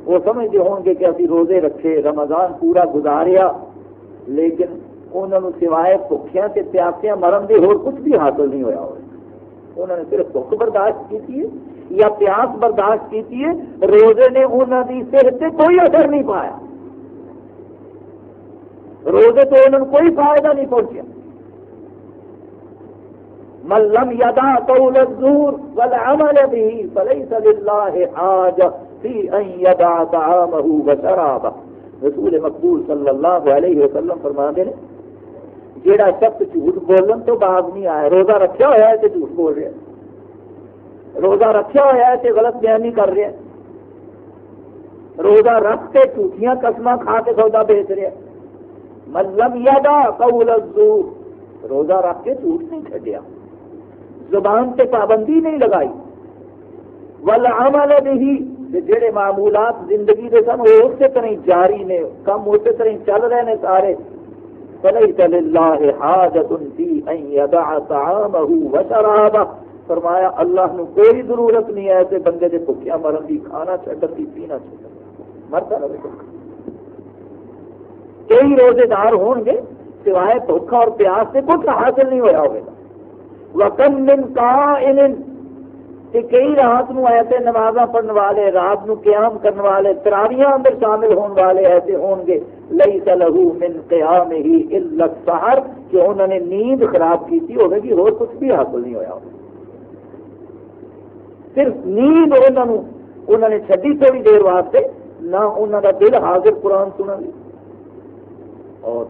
وہ سمجھتے ہون گے کہ ابھی روزے رکھے، رمضان پورا گزاریا، لیکن انہوں نے سوائے بھوکیاں سے پیاسیاں مرن دے اور کچھ بھی حاصل نہیں ہوا انہوں نے صرف بھوک برداشت کی یا پیاس برداشت کی روزے نے انہوں کی صحت سے کوئی اثر نہیں پایا. روزے تو انہوں نے کوئی فائدہ نہیں پہنچیا. ملم یدا قول الزور والعمل به فليس لله حاجه في ان يدع طعامه وشرابه. رسول مقبول صلی اللہ علیہ وسلم فرما دے جیڑا شخص جھوٹ بولن تو باز نہیں آیا، روزہ رکھا ہوا ہے تو جھوٹ بول رہا ہے۔ روزہ رکھا ہوا ہے تو غلط بیانی کر رہا ہے۔ روزہ رکھ کے جھوٹیاں قسم کھا کے سودا بیچ رہا ہے۔ ملم یادا قول الزور، روزہ رکھ کے جھوٹ نہیں چڈیا زبان سے پابندی نہیں لگائی۔ ول عمل بھی جڑے معمولات زندگی کے سن، وہ اسی طرح جاری نے، کم اسی طرح چل رہے ہیں سارے۔ فلیس للہ حاجت فی ان یدع فرمایا، اللہ نو کوئی ضرورت نہیں ہے ایسے بندے دے بھکیا مرن دی، کھانا چھڈن دی، پینا چھڈن مرتا رہے کئی روزے دار ہون گے، سوائے بھوکا اور پیاس سے کچھ حاصل نہیں ہوا ہوگا وکم من قائم کہ کئی رات نو ایسے نماز پڑھنے والے، رات نو قیام کرنے والے تراویاں اندر شامل ہونے والے ایسے ہون گے لئی لہو من قیام ہی الا السحر، کہ انہوں نے نیند خراب کی تھی ہوگی کہ اور کچھ بھی حاصل نہیں ہویا ہوگا۔ صرف نیند انہوں نے انہوں نے چھڈی تھوڑی دیر واسطے، نہ انہوں کا دل حاضر قرآن سنا اور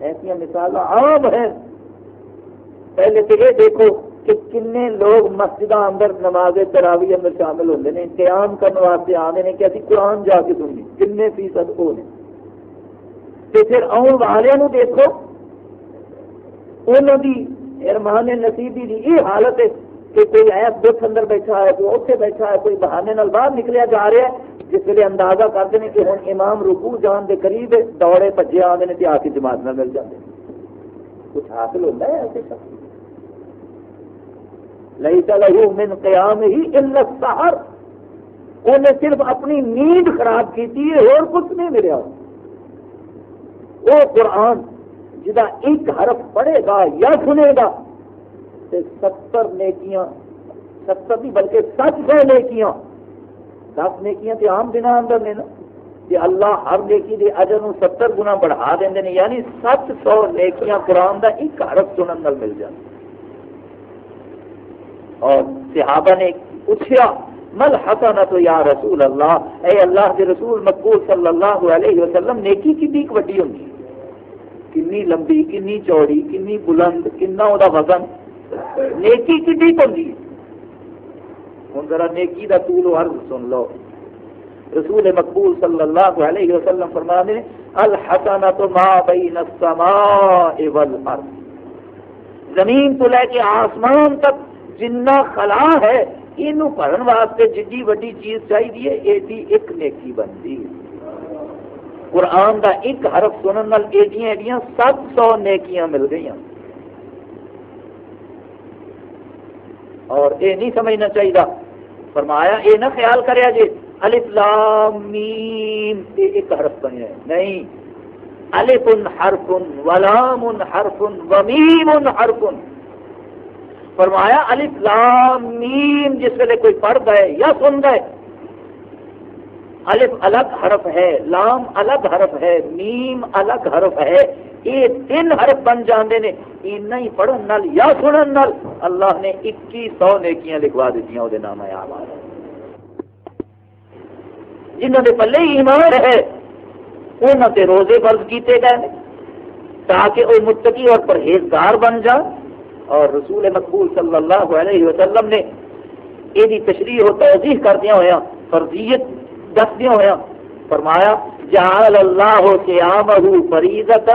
ایسا مثال عام ہیں۔ پہلے تو یہ دیکھو کہ کنے لوگ مسجد اندر نماز تراوی اندر شامل ہوتے ہیں قیام کرنے واسطے آتے ہیں کہ ابھی قرآن جا کے سنی کنے فیصد وہ نے۔ پھر آن والوں دیکھو، انہوں کی ارمان نصیبی کی یہ حالت ہے کہ کوئی ایس دکھ اندر بیٹھا ہے، کوئی اتنے بیٹھا ہے، کوئی بہانے نال باہر نکلیا جا رہا ہے، جس ویلے اندازہ کرتے ہیں کہ ہوں امام رکو جان کے قریب دوڑے، بجے آتے ہیں آ کے جماعت نہ مل جاتے کچھ حاصل ہوتا ہے ایسے سب لہو من قیام ہی السحر۔ انہیں صرف اپنی نیند خراب کی تھی اور کچھ نہیں ملیا۔ وہ قرآن جہاں ایک حرف پڑھے گا یا سنے گا تو ستر نیکیاں، ستر نہیں بلکہ سچ سو نیکیاں۔ دس نیکیاں تو عام دن اندر نے نا، کہ اللہ ہر نیکی دے اجر ستر گنا بڑھا دیں یعنی سچ سو نیکیاں قرآن کا ایک حرف سننے مل جائے اور صحابہ نے پوچھا مل حسنت یا رسول اللہ؟ اے اللہ کے رسول مقبول صلی اللہ علیہ وسلم، نیکی کتنی وڈی ہوں کنی لمبی کنی چوڑی کنی بلند کنا وہ وزن؟ نیکی کنی ہوں ہوں ذرا نیکی کا طول و عرض سن لو۔ رسول مقبول صلی اللہ علیہ وسلم فرما نے دے الحسنت ما بین السماء والارض. زمین تو لے کے آسمان تک جنہ خلا ہے یہ بھرن واسطے جی وڈی چیز چاہیے یہ ایک نیکی بنتی ہے قرآن دا ایک حرف سنن ایڈیاں ایڈیاں سات سو نیکیاں مل گئی ہیں اور یہ نہیں سمجھنا چاہیے فرمایا یہ نہ خیال کریا جی الف لام میم یہ ایک حرف بنیا ہے نہیں۔ الف حرف ولام حرف ومیم حرف۔ فرمایا، الف لام میم، جس ویلے کوئی پڑھ ہے یا سن ہے۔ الف الگ حرف ہے، لام الگ حرف ہے، میم الگ حرف ہے۔ یہ تین حرف بن جاندے نے اینا ہی پڑھن نال یا سنن نال اللہ نے اکی سو نیکیاں لکھوا دیتی وہ نام آواز جنہوں نے پلے ایمان ہے انہوں نے روزے فرض کیتے گئے تاکہ وہ متقی اور پرہیزگار بن جان۔ اور رسول مقبول صلی اللہ علیہ وسلم نے یہ تشریح و توضیح کردیا ہوا فرضیت دسدیا ہوا فرمایا، جعل اللہ قیامہ فریضتا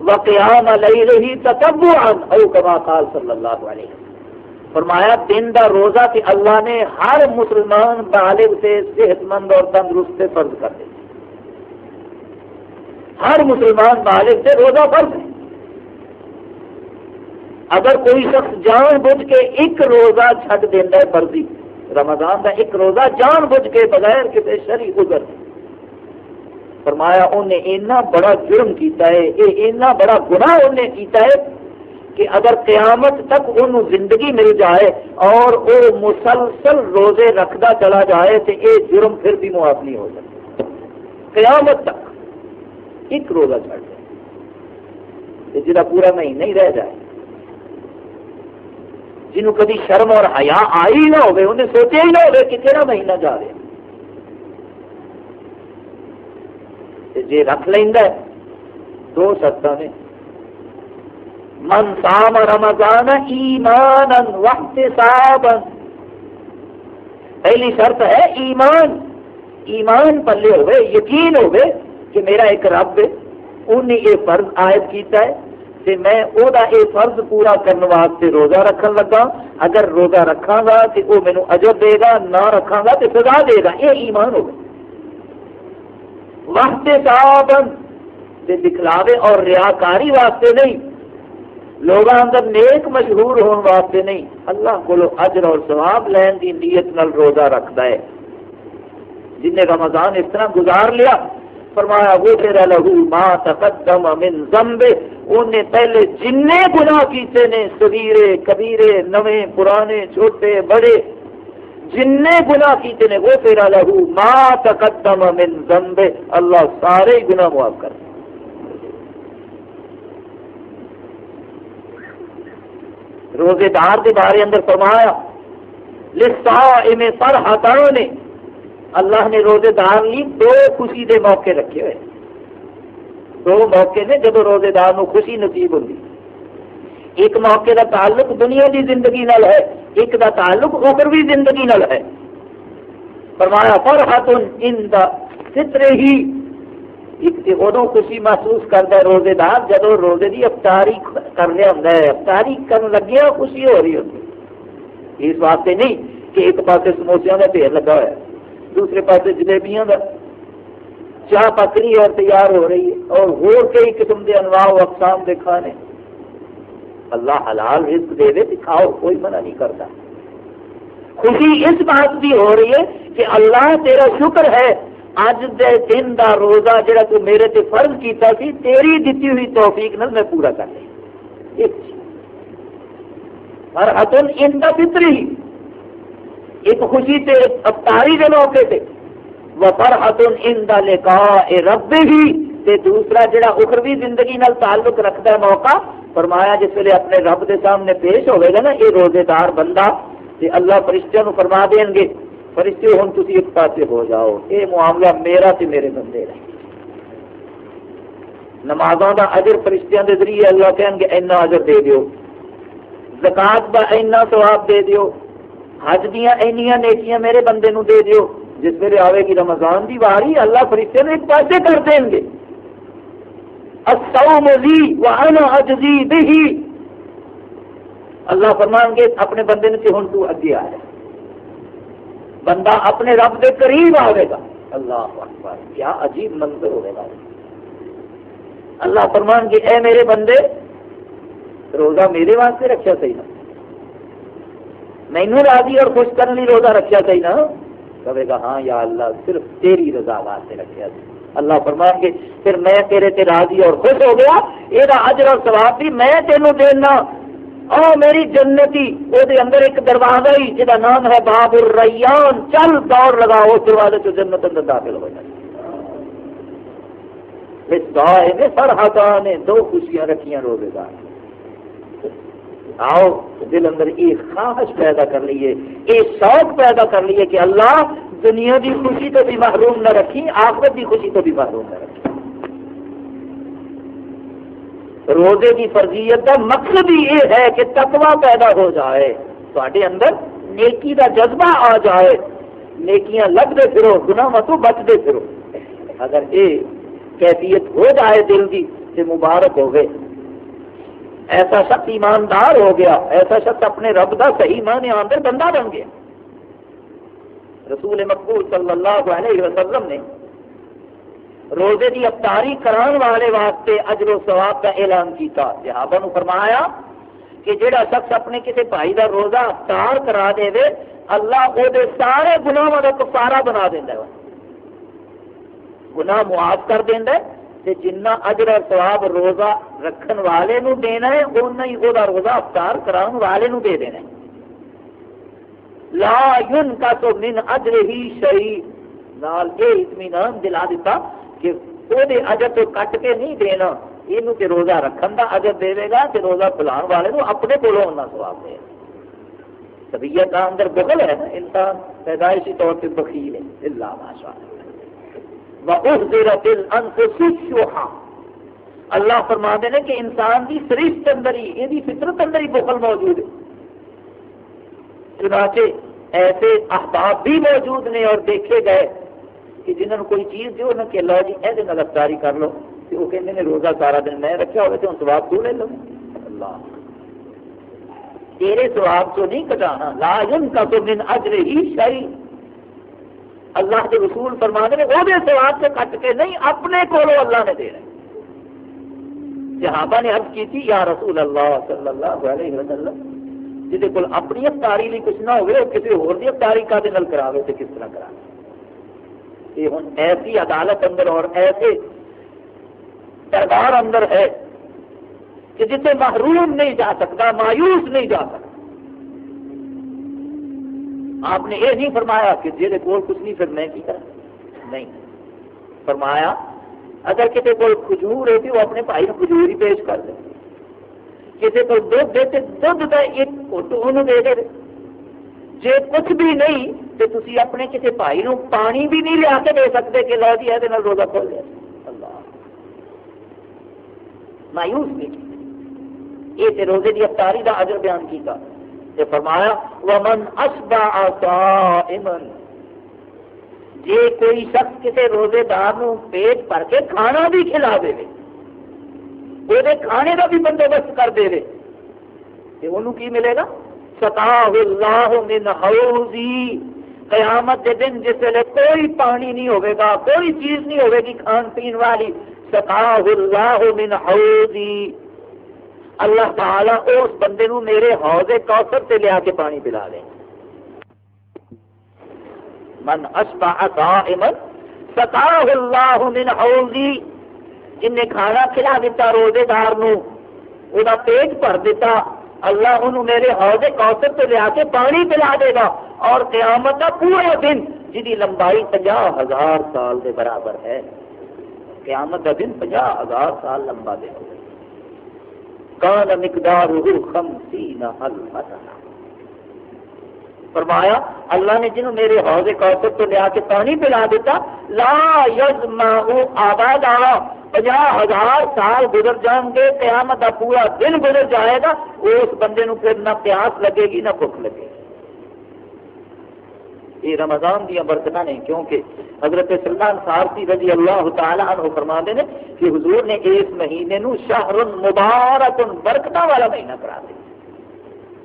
و قیام لیلہ تتبعا، او کما قال صلی اللہ علیہ وسلم۔ فرمایا دن دا روزہ کہ اللہ نے ہر مسلمان بالغ سے صحت مند اور تندرست سے فرض کر دیا ہر مسلمان بالغ سے روزہ فرض ہے۔ اگر کوئی شخص جان بوجھ کے ایک روزہ چھٹ دینا ہے فرضی، رمضان کا ایک روزہ جان بوجھ کے بغیر کسی شری گزر فرمایا انہیں اینا بڑا جرم کیتا ہے یہ اینا بڑا گناہ انہیں کیتا ہے کہ اگر قیامت تک ان زندگی مل جائے اور وہ مسلسل روزے رکھتا چلا جائے تو یہ جرم پھر بھی معاف نہیں ہو سکتا۔ قیامت تک ایک روزہ چڑھ جائے جا پورا مہینہ ہی رہ جائے۔ جنہوں کدی شرم اور حیا آئی نہ ہوئے، انہیں ہی نہ ہوئے کہ مہینہ جا رہے جی رکھ لینا دو شرط نے۔ من سام رمضان ایمان وقت پہلی شرط ہے ایمان۔ ایمان پلے ہوئے، یقین ہوئے کہ میرا ایک رب انہیں یہ فرض عائد کیتا ہے۔ کہ میں او دا اے فرض پورا کرنے واسطے روزہ رکھن لگا۔ اگر روزہ رکھا گا تو وہ مینو اجر دے گا، نہ رکھا گا تو سزا دے گا۔ یہ ایمان ہوگا وقت صاحب دکھلاوے اور ریاکاری واسطے نہیں۔ لوگ اندر نیک مشہور ہونے واسطے نہیں۔ اللہ کو اجر اور ثواب لین کی نیت نال روزہ رکھتا ہے۔ جن نے رمضان اس طرح گزار لیا، فرمایا وہ تیرا لہو ما تقدم من ذنب انہیں پہلے جن گناہ کیتے نے، سویرے، کبیرے، نوے، پرانے، چھوٹے، بڑے۔ جن گناہ کیتے نے، وہ تیرا لہو۔ ما تقدم من ذنب اللہ سارے گناہ معاف کر روزے دار کے بارے اندر فرمایا لسا میں پر ہاتھوں نے اللہ نے روزے دار لی دو خوشی دے موقع رکھے ہوئے۔ دو موقع نے جب روزے دار نو خوشی نصیب ہوتی ایک موقع کا تعلق دنیا کی زندگی نال ہے، ایک دا تعلق اخروی زندگی نال ہے۔ فرمایا فرحت ان دا سترے ہی ایک ادو خوشی محسوس کرتا ہے روزے دار جب روزے کی افطاری کر لیا ہوں افطاری کر لگیا خوشی ہو رہی ہوتی اس واسطے نہیں کہ ایک پاس سموسیا کا ڈھیر لگا ہوا ہے، دوسرے پاس جلیبیاں کا چاہ پک پکری اور تیار ہو رہی ہے اور ہو کئی قسم کے انواع و اقسام کے کھانے اللہ حلال رزق دے دے کھاؤ کوئی منع نہیں کرتا۔ خوشی اس بات بھی ہو رہی ہے کہ اللہ تیرا شکر ہے۔ اج دے دن دا روزہ جڑا تو میرے تے فرض کیتا سی، تیری دیتی ہوئی توفیق نال میں پورا کر لیا۔ ہر حتن ان کا فطری۔ ایک خوشی سے افطاری کے موقع سے وہ فرحتن ان دا تے دوسرا جڑا اخروی زندگی نال تعلق رکھتا ہے موقع، فرمایا جس ویلے اپنے رب دے سامنے پیش ہوئے گا نا، یہ روزے دار بندہ، تے اللہ فرشتوں نو فرما دیں گے، فرشتے ہوں تھی ایک پاسے ہو جاؤ یہ معاملہ میرا تے میرے بندے کا نمازوں کا اجر فرشتیاں دے ذریعے اللہ کہیں گے اینا اجر دے دیو۔ زکات کا اینا ثواب دے دیو۔ حج دیا اینیا نیکیاں میرے بندے نو دے دیو۔ جس ویلے آئے گی رمضان دی واری اللہ فرشتے نے ایک پاسے کر دیں گے۔ وانا اللہ فرمان گے، اپنے بندے نے ہوں تو اگے آ بندہ اپنے رب کے قریب آئے گا۔ اللہ اکبر، کیا عجیب منظر ہوگا اللہ فرمان کے اے میرے بندے، روزہ میرے واسطے رکھا صحیح نا۔ مینو راضی اور خوش کرنے روزہ رکھا صحیح نا۔ کہے گا ہاں یا اللہ، صرف تیری رضا واسطے رکھا سی اللہ فرمان کے پھر میں تیرے تے راضی اور خوش ہو گیا یہ اجر اور سواب بھی میں تینوں دینا۔ او میری جنتی وہ اندر ایک دروازہ ہی جہاں نام ہے باب الریان چل دوڑ لگاؤ، اس دروازے چ جنت اندر داخل ہو جائے۔ اس دعائے میں فرحتا نے دو خوشیاں رکھیاں روزے دار۔ آؤ، دل اندر ایک خواہش پیدا کر لیے، ایک شوق پیدا کر لیے کہ اللہ دنیا کی خوشی تو بھی محروم نہ رکھی آخرت کی خوشی تو بھی محروم نہ رکھی روزے کی فرضیت کا مقصد ہی یہ ہے کہ تقوی پیدا ہو جائے تے اندر نیکی کا جذبہ آ جائے۔ نیکیاں لگتے پھرو گناہ تو بچتے پھرو۔ اگر یہ کیفیت ہو جائے دل کی تو مبارک ہو گئے ایسا شخص ایماندار ہو گیا، ایسا شخص اپنے رب کا صحیح معنی آدر بندہ بن گیا۔ رسول مقبول صلی اللہ علیہ وسلم نے روزے کی افطاری کران والے واسطے اجر و ثواب کا اعلان کیتا۔ صحابہ نو فرمایا کہ جڑا شخص اپنے کسی بھائی کا روزہ افطار کرا دے دے اللہ وہ دے سارے گناہوں کا کفارہ بنا دینا ہے۔ گناہ معاف کر دینا ہے، تے جنہ اجر اور ثواب روزہ رکھن والے نو دینا ہے اُنہ ہی وہ روزہ افطار کران والے نو دے دینا ہے۔ لا ین کا تو من اجر ہی شہی نال یہ اطمینان دلا دیتا کہ وہ اجر تو کٹ کے نہیں دینا۔ یہ کہ روزہ رکھن کا اجر دے گا کہ روزہ پلان والے نو اپنے کو سواب دے۔ طبیعت کا اندر بخل ہے نا، انسان پیدائشی طور پہ بخیل ہے۔ اللہ ماشاء اللہ اللہ فرما دے کہ انسان کی سرشت اندر ہی، یہ فطرت اندر ہی بخل موجود ہے۔ چنانچہ ایسے احباب بھی موجود نے اور دیکھے گئے کہ جنہوں نے کوئی چیز دیو نہ کہ لو جی یہ افطاری کر لو تو وہ کہتے ہیں روزہ سارا دن میں رکھا ہوئے تو ہوں سواب تو لے لو اللہ۔ تیرے سواب تو نہیں کٹانا۔ لا کا تو من اجر ہی شاہی اللہ کے رسول فرما نے وہ سواب سے کٹ کے نہیں، اپنے کو اللہ نے دے رہے صحابہ نے عرض کی تھی، یا رسول اللہ صلی اللہ علیہ وسلم جہد کو اپنی افطاری لی کچھ نہ ہوئے وہ کسی ہوتی افطاری کا دن کرا تو کس طرح کرا یہ ہوں ایسی عدالت اندر اور ایسے دربار اندر ہے کہ جسے محروم نہیں جا سکتا، مایوس نہیں جا سکتا۔ آپ نے یہ نہیں فرمایا کہ جی کول کچھ نہیں، پھر میں کی کرا نہیں۔ فرمایا اگر کسی کو کھجور ہوتی وہ اپنے بھائی کو کھجور ہی پیش کر دے۔ کسی کو دھد دے دھد کا ایک فوٹو انہوں دے دے۔ جی کچھ بھی نہیں تو تھی اپنے کسی بھائی نو پانی بھی نہیں لیا کے دے سکتے کہ لو جی یہ روزہ کھول لیا۔ اللہ۔ مایوس نہیں یہ روزے کی افطاری کا اجر بیان کیا فرمایا، ومن اسبا صائمن جی کوئی شخص کسی روزے دار پیٹ بھر کے کھانا بھی کھلا دے وہ کھانے کا بھی بندوبست کر دے انہوں کی ملے گا؟ اللہ من حوزی قیامت کے دن جس ویلے کوئی پانی نہیں ہوئے گا، کوئی چیز نہیں ہوئے گی کھان پین والی اللہ من حوزی اللہ تعالی اس بندے نو میرے حوض کوثر سے لیا کے پانی پلا دیں من اشبع قائما سقاه اللہ من حوزی جن نے کھانا کھلا دیتا، روزے دار نو وہ پیٹ بھر دیتا، اللہ انہوں میرے حوض کوثر سے لیا کے پانی پلا دے گا۔ اور قیامت کا پورا دن جی لمبائی پناہ ہزار سال کے برابر ہے۔ قیامت کا دن پناہ ہزار سال لمبا دن ہو کان مقدار خمسین فرمایا، اللہ نے جنہوں میرے حوض کوثر تو لیا کے پانی پلا دیتا، لا یزما آباد آ پناہ ہزار سال گزر جان گے، قیامت کا پورا دن گزر جائے گا، اس بندے نو پھر نہ پیاس لگے گی، نہ بھوک لگے گی۔ یہ رمضان دیا برکت نہیں کیونکہ حضرت سلمان فارسی رضی اللہ تعالیٰ عنہ فرما دے کہ حضور نے اس مہینے نو شہر مبارک برکت والا مہینہ کرا دیا۔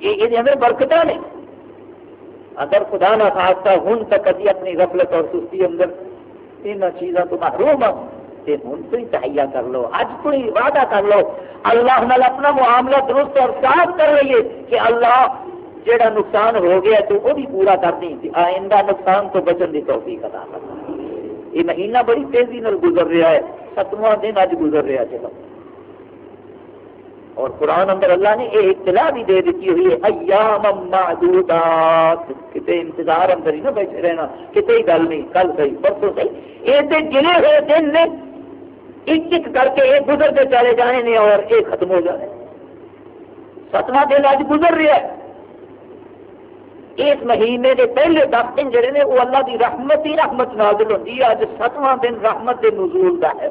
یہ اندر برکت نہیں اگر خدا نہ خاصہ ہوں تک ابھی اپنی غفلت اور سستی اندر ان چیزوں تو محروم ہوں ہوں تو ہی تہیا کر لو اج تو ہی وعدہ کر لو۔ اللہ نال اپنا معاملہ درست اور صاف کر لیے کہ اللہ جہاں نقصان ہو گیا تو وہ بھی پورا کر دیں۔ آئندہ نقصان تو بچن کی توفیق ادا کرنا یہ مہینہ بڑی تیزی نال گزر رہا ہے، ستواں دن اج گزر رہا چلو اور قرآن اندر اللہ نے یہ اطلاع بھی دے دیتی ہوئی ہے ایام معدودات۔ کتے انتظار اندر ہی نہ بیٹھے رہنا، کتے ہی گل نہیں کل صحیح پرسوں صحیح۔ یہ تو ہوئے دن نے ایک ایک کر کے یہ گزرتے چلے جانے نے اور یہ ختم ہو جانے۔ ستواں دن اج گزر رہا ہے۔ اس مہینے کے پہلے دس دن جڑے نے، وہ اللہ کی رحمت ہی رحمت نازل ہوتی ہے۔ اج ستواں دن رحمت کے نزول کا ہے۔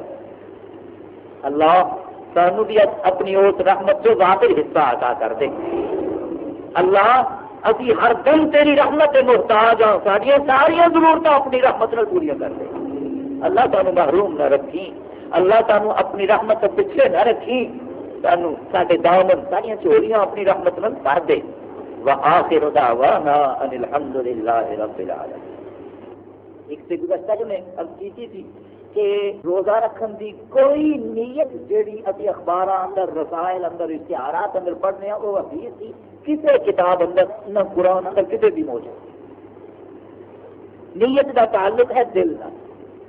اللہ سانو بھی اپنی اس رحمت جو ظاہر حصہ ادا کر دے۔ اللہ ابھی ہر دن تیری رحمت کے محتاج ہوں ساری ساریا ضرورت اپنی رحمت نال پوریا کر دے۔ اللہ تعالیٰ محروم نہ رکھی، اللہ تعالیٰ اپنی رحمت پیچھے نہ رکھی سانو سارے دامن ساریا چوریاں اپنی رحمت نال کر دے۔ وآخر دعوانا ان الحمد للہ رب العالمين ایک سے گزشتہ جو میں اب کی تھی کہ روزہ رکھن دی کوئی نیت جیڑی ابھی اخبار اندر، رسائل اندر، اشتہارات اندر پڑھنے ہیں، وہ حدیث تھی کسی کتاب اندر، نہ قرآن اندر کسی بھی موجود نیت کا تعلق ہے دل کا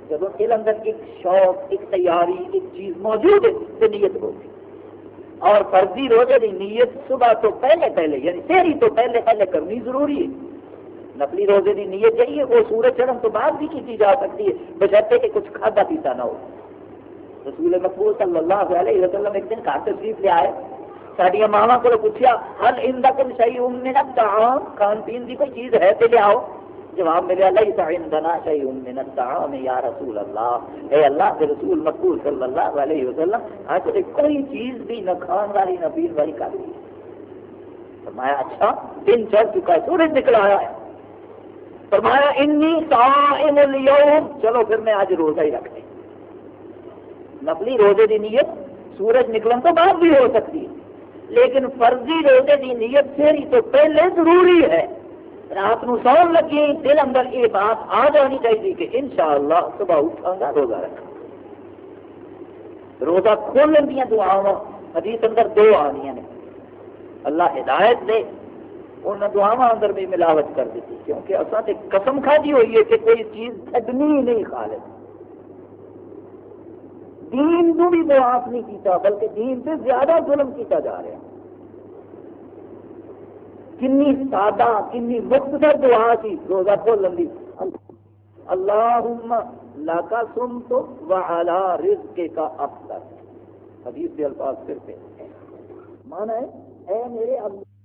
جب دل اندر ایک شوق، ایک تیاری، ایک چیز موجود ہے، تو نیت ہوگی اور فرضی روزے کی نیت صبح تو پہلے پہلے یعنی تیری تو پہلے پہلے کرنی ضروری ہے۔ نقلی روزے کی نیت چاہیے، وہ سورج چڑھن تو بعد بھی کی جا سکتی ہے بچتے کہ کچھ کھادا پیتا نہ ہو۔ رسول مقبول صلی اللہ علیہ وسلم ایک دن گھر تشریف لے آئے۔ ساریا ماوا کو پوچھا ہل ان کن صحیح امنت تعام کھان پین کی کوئی چیز ہے تو لیاؤ جواب میرے اللہ تعندنا صحیح امنت تعام یا رسول اللہ۔ اے اللہ کے رسول مقبول صلی اللہ علیہ وسلم آج کوئی چیز بھی نہ کھان والی نہ پین والی کر لی فرمایا اچھا دن چڑھ چکا ہے، سورج نکل آیا ہے۔ فرمایا، انی صائم اليوم. چلو پھر میں آج روزہ ہی رکھ دیں نقلی روزے دی نیت سورج نکلن تو بعد بھی ہو سکتی ہے، لیکن فرضی روزے دی نیت پھر تو پہلے ضروری ہے۔ رات نو سون لگی، دل اندر یہ بات آ جانی چاہیے کہ انشاءاللہ صبح اٹھا گا روزہ رکھا روزہ کھولن دیا دعاواں، حدیث اندر دو آنی نے۔ اللہ ہدایت دے۔ انہوں دعاواں اندر بھی ملاوٹ کر دیتی کیونکہ اصل تو قسم کھا دی ہوئی ہے کہ کوئی چیز چڈنی ہی نہیں کھا لے دین کو بھی معاف نہیں کیتا، بلکہ دین سے زیادہ ظلم کیتا جا رہا کنی سادہ کنی مختصر دعا سی، روزہ کھولن دی۔ اللہم لاکا سم تو وعلا رزق کا افضل حدیث کے الفاظ پھر پہ۔ مانا ہے، اے میرے اللہ۔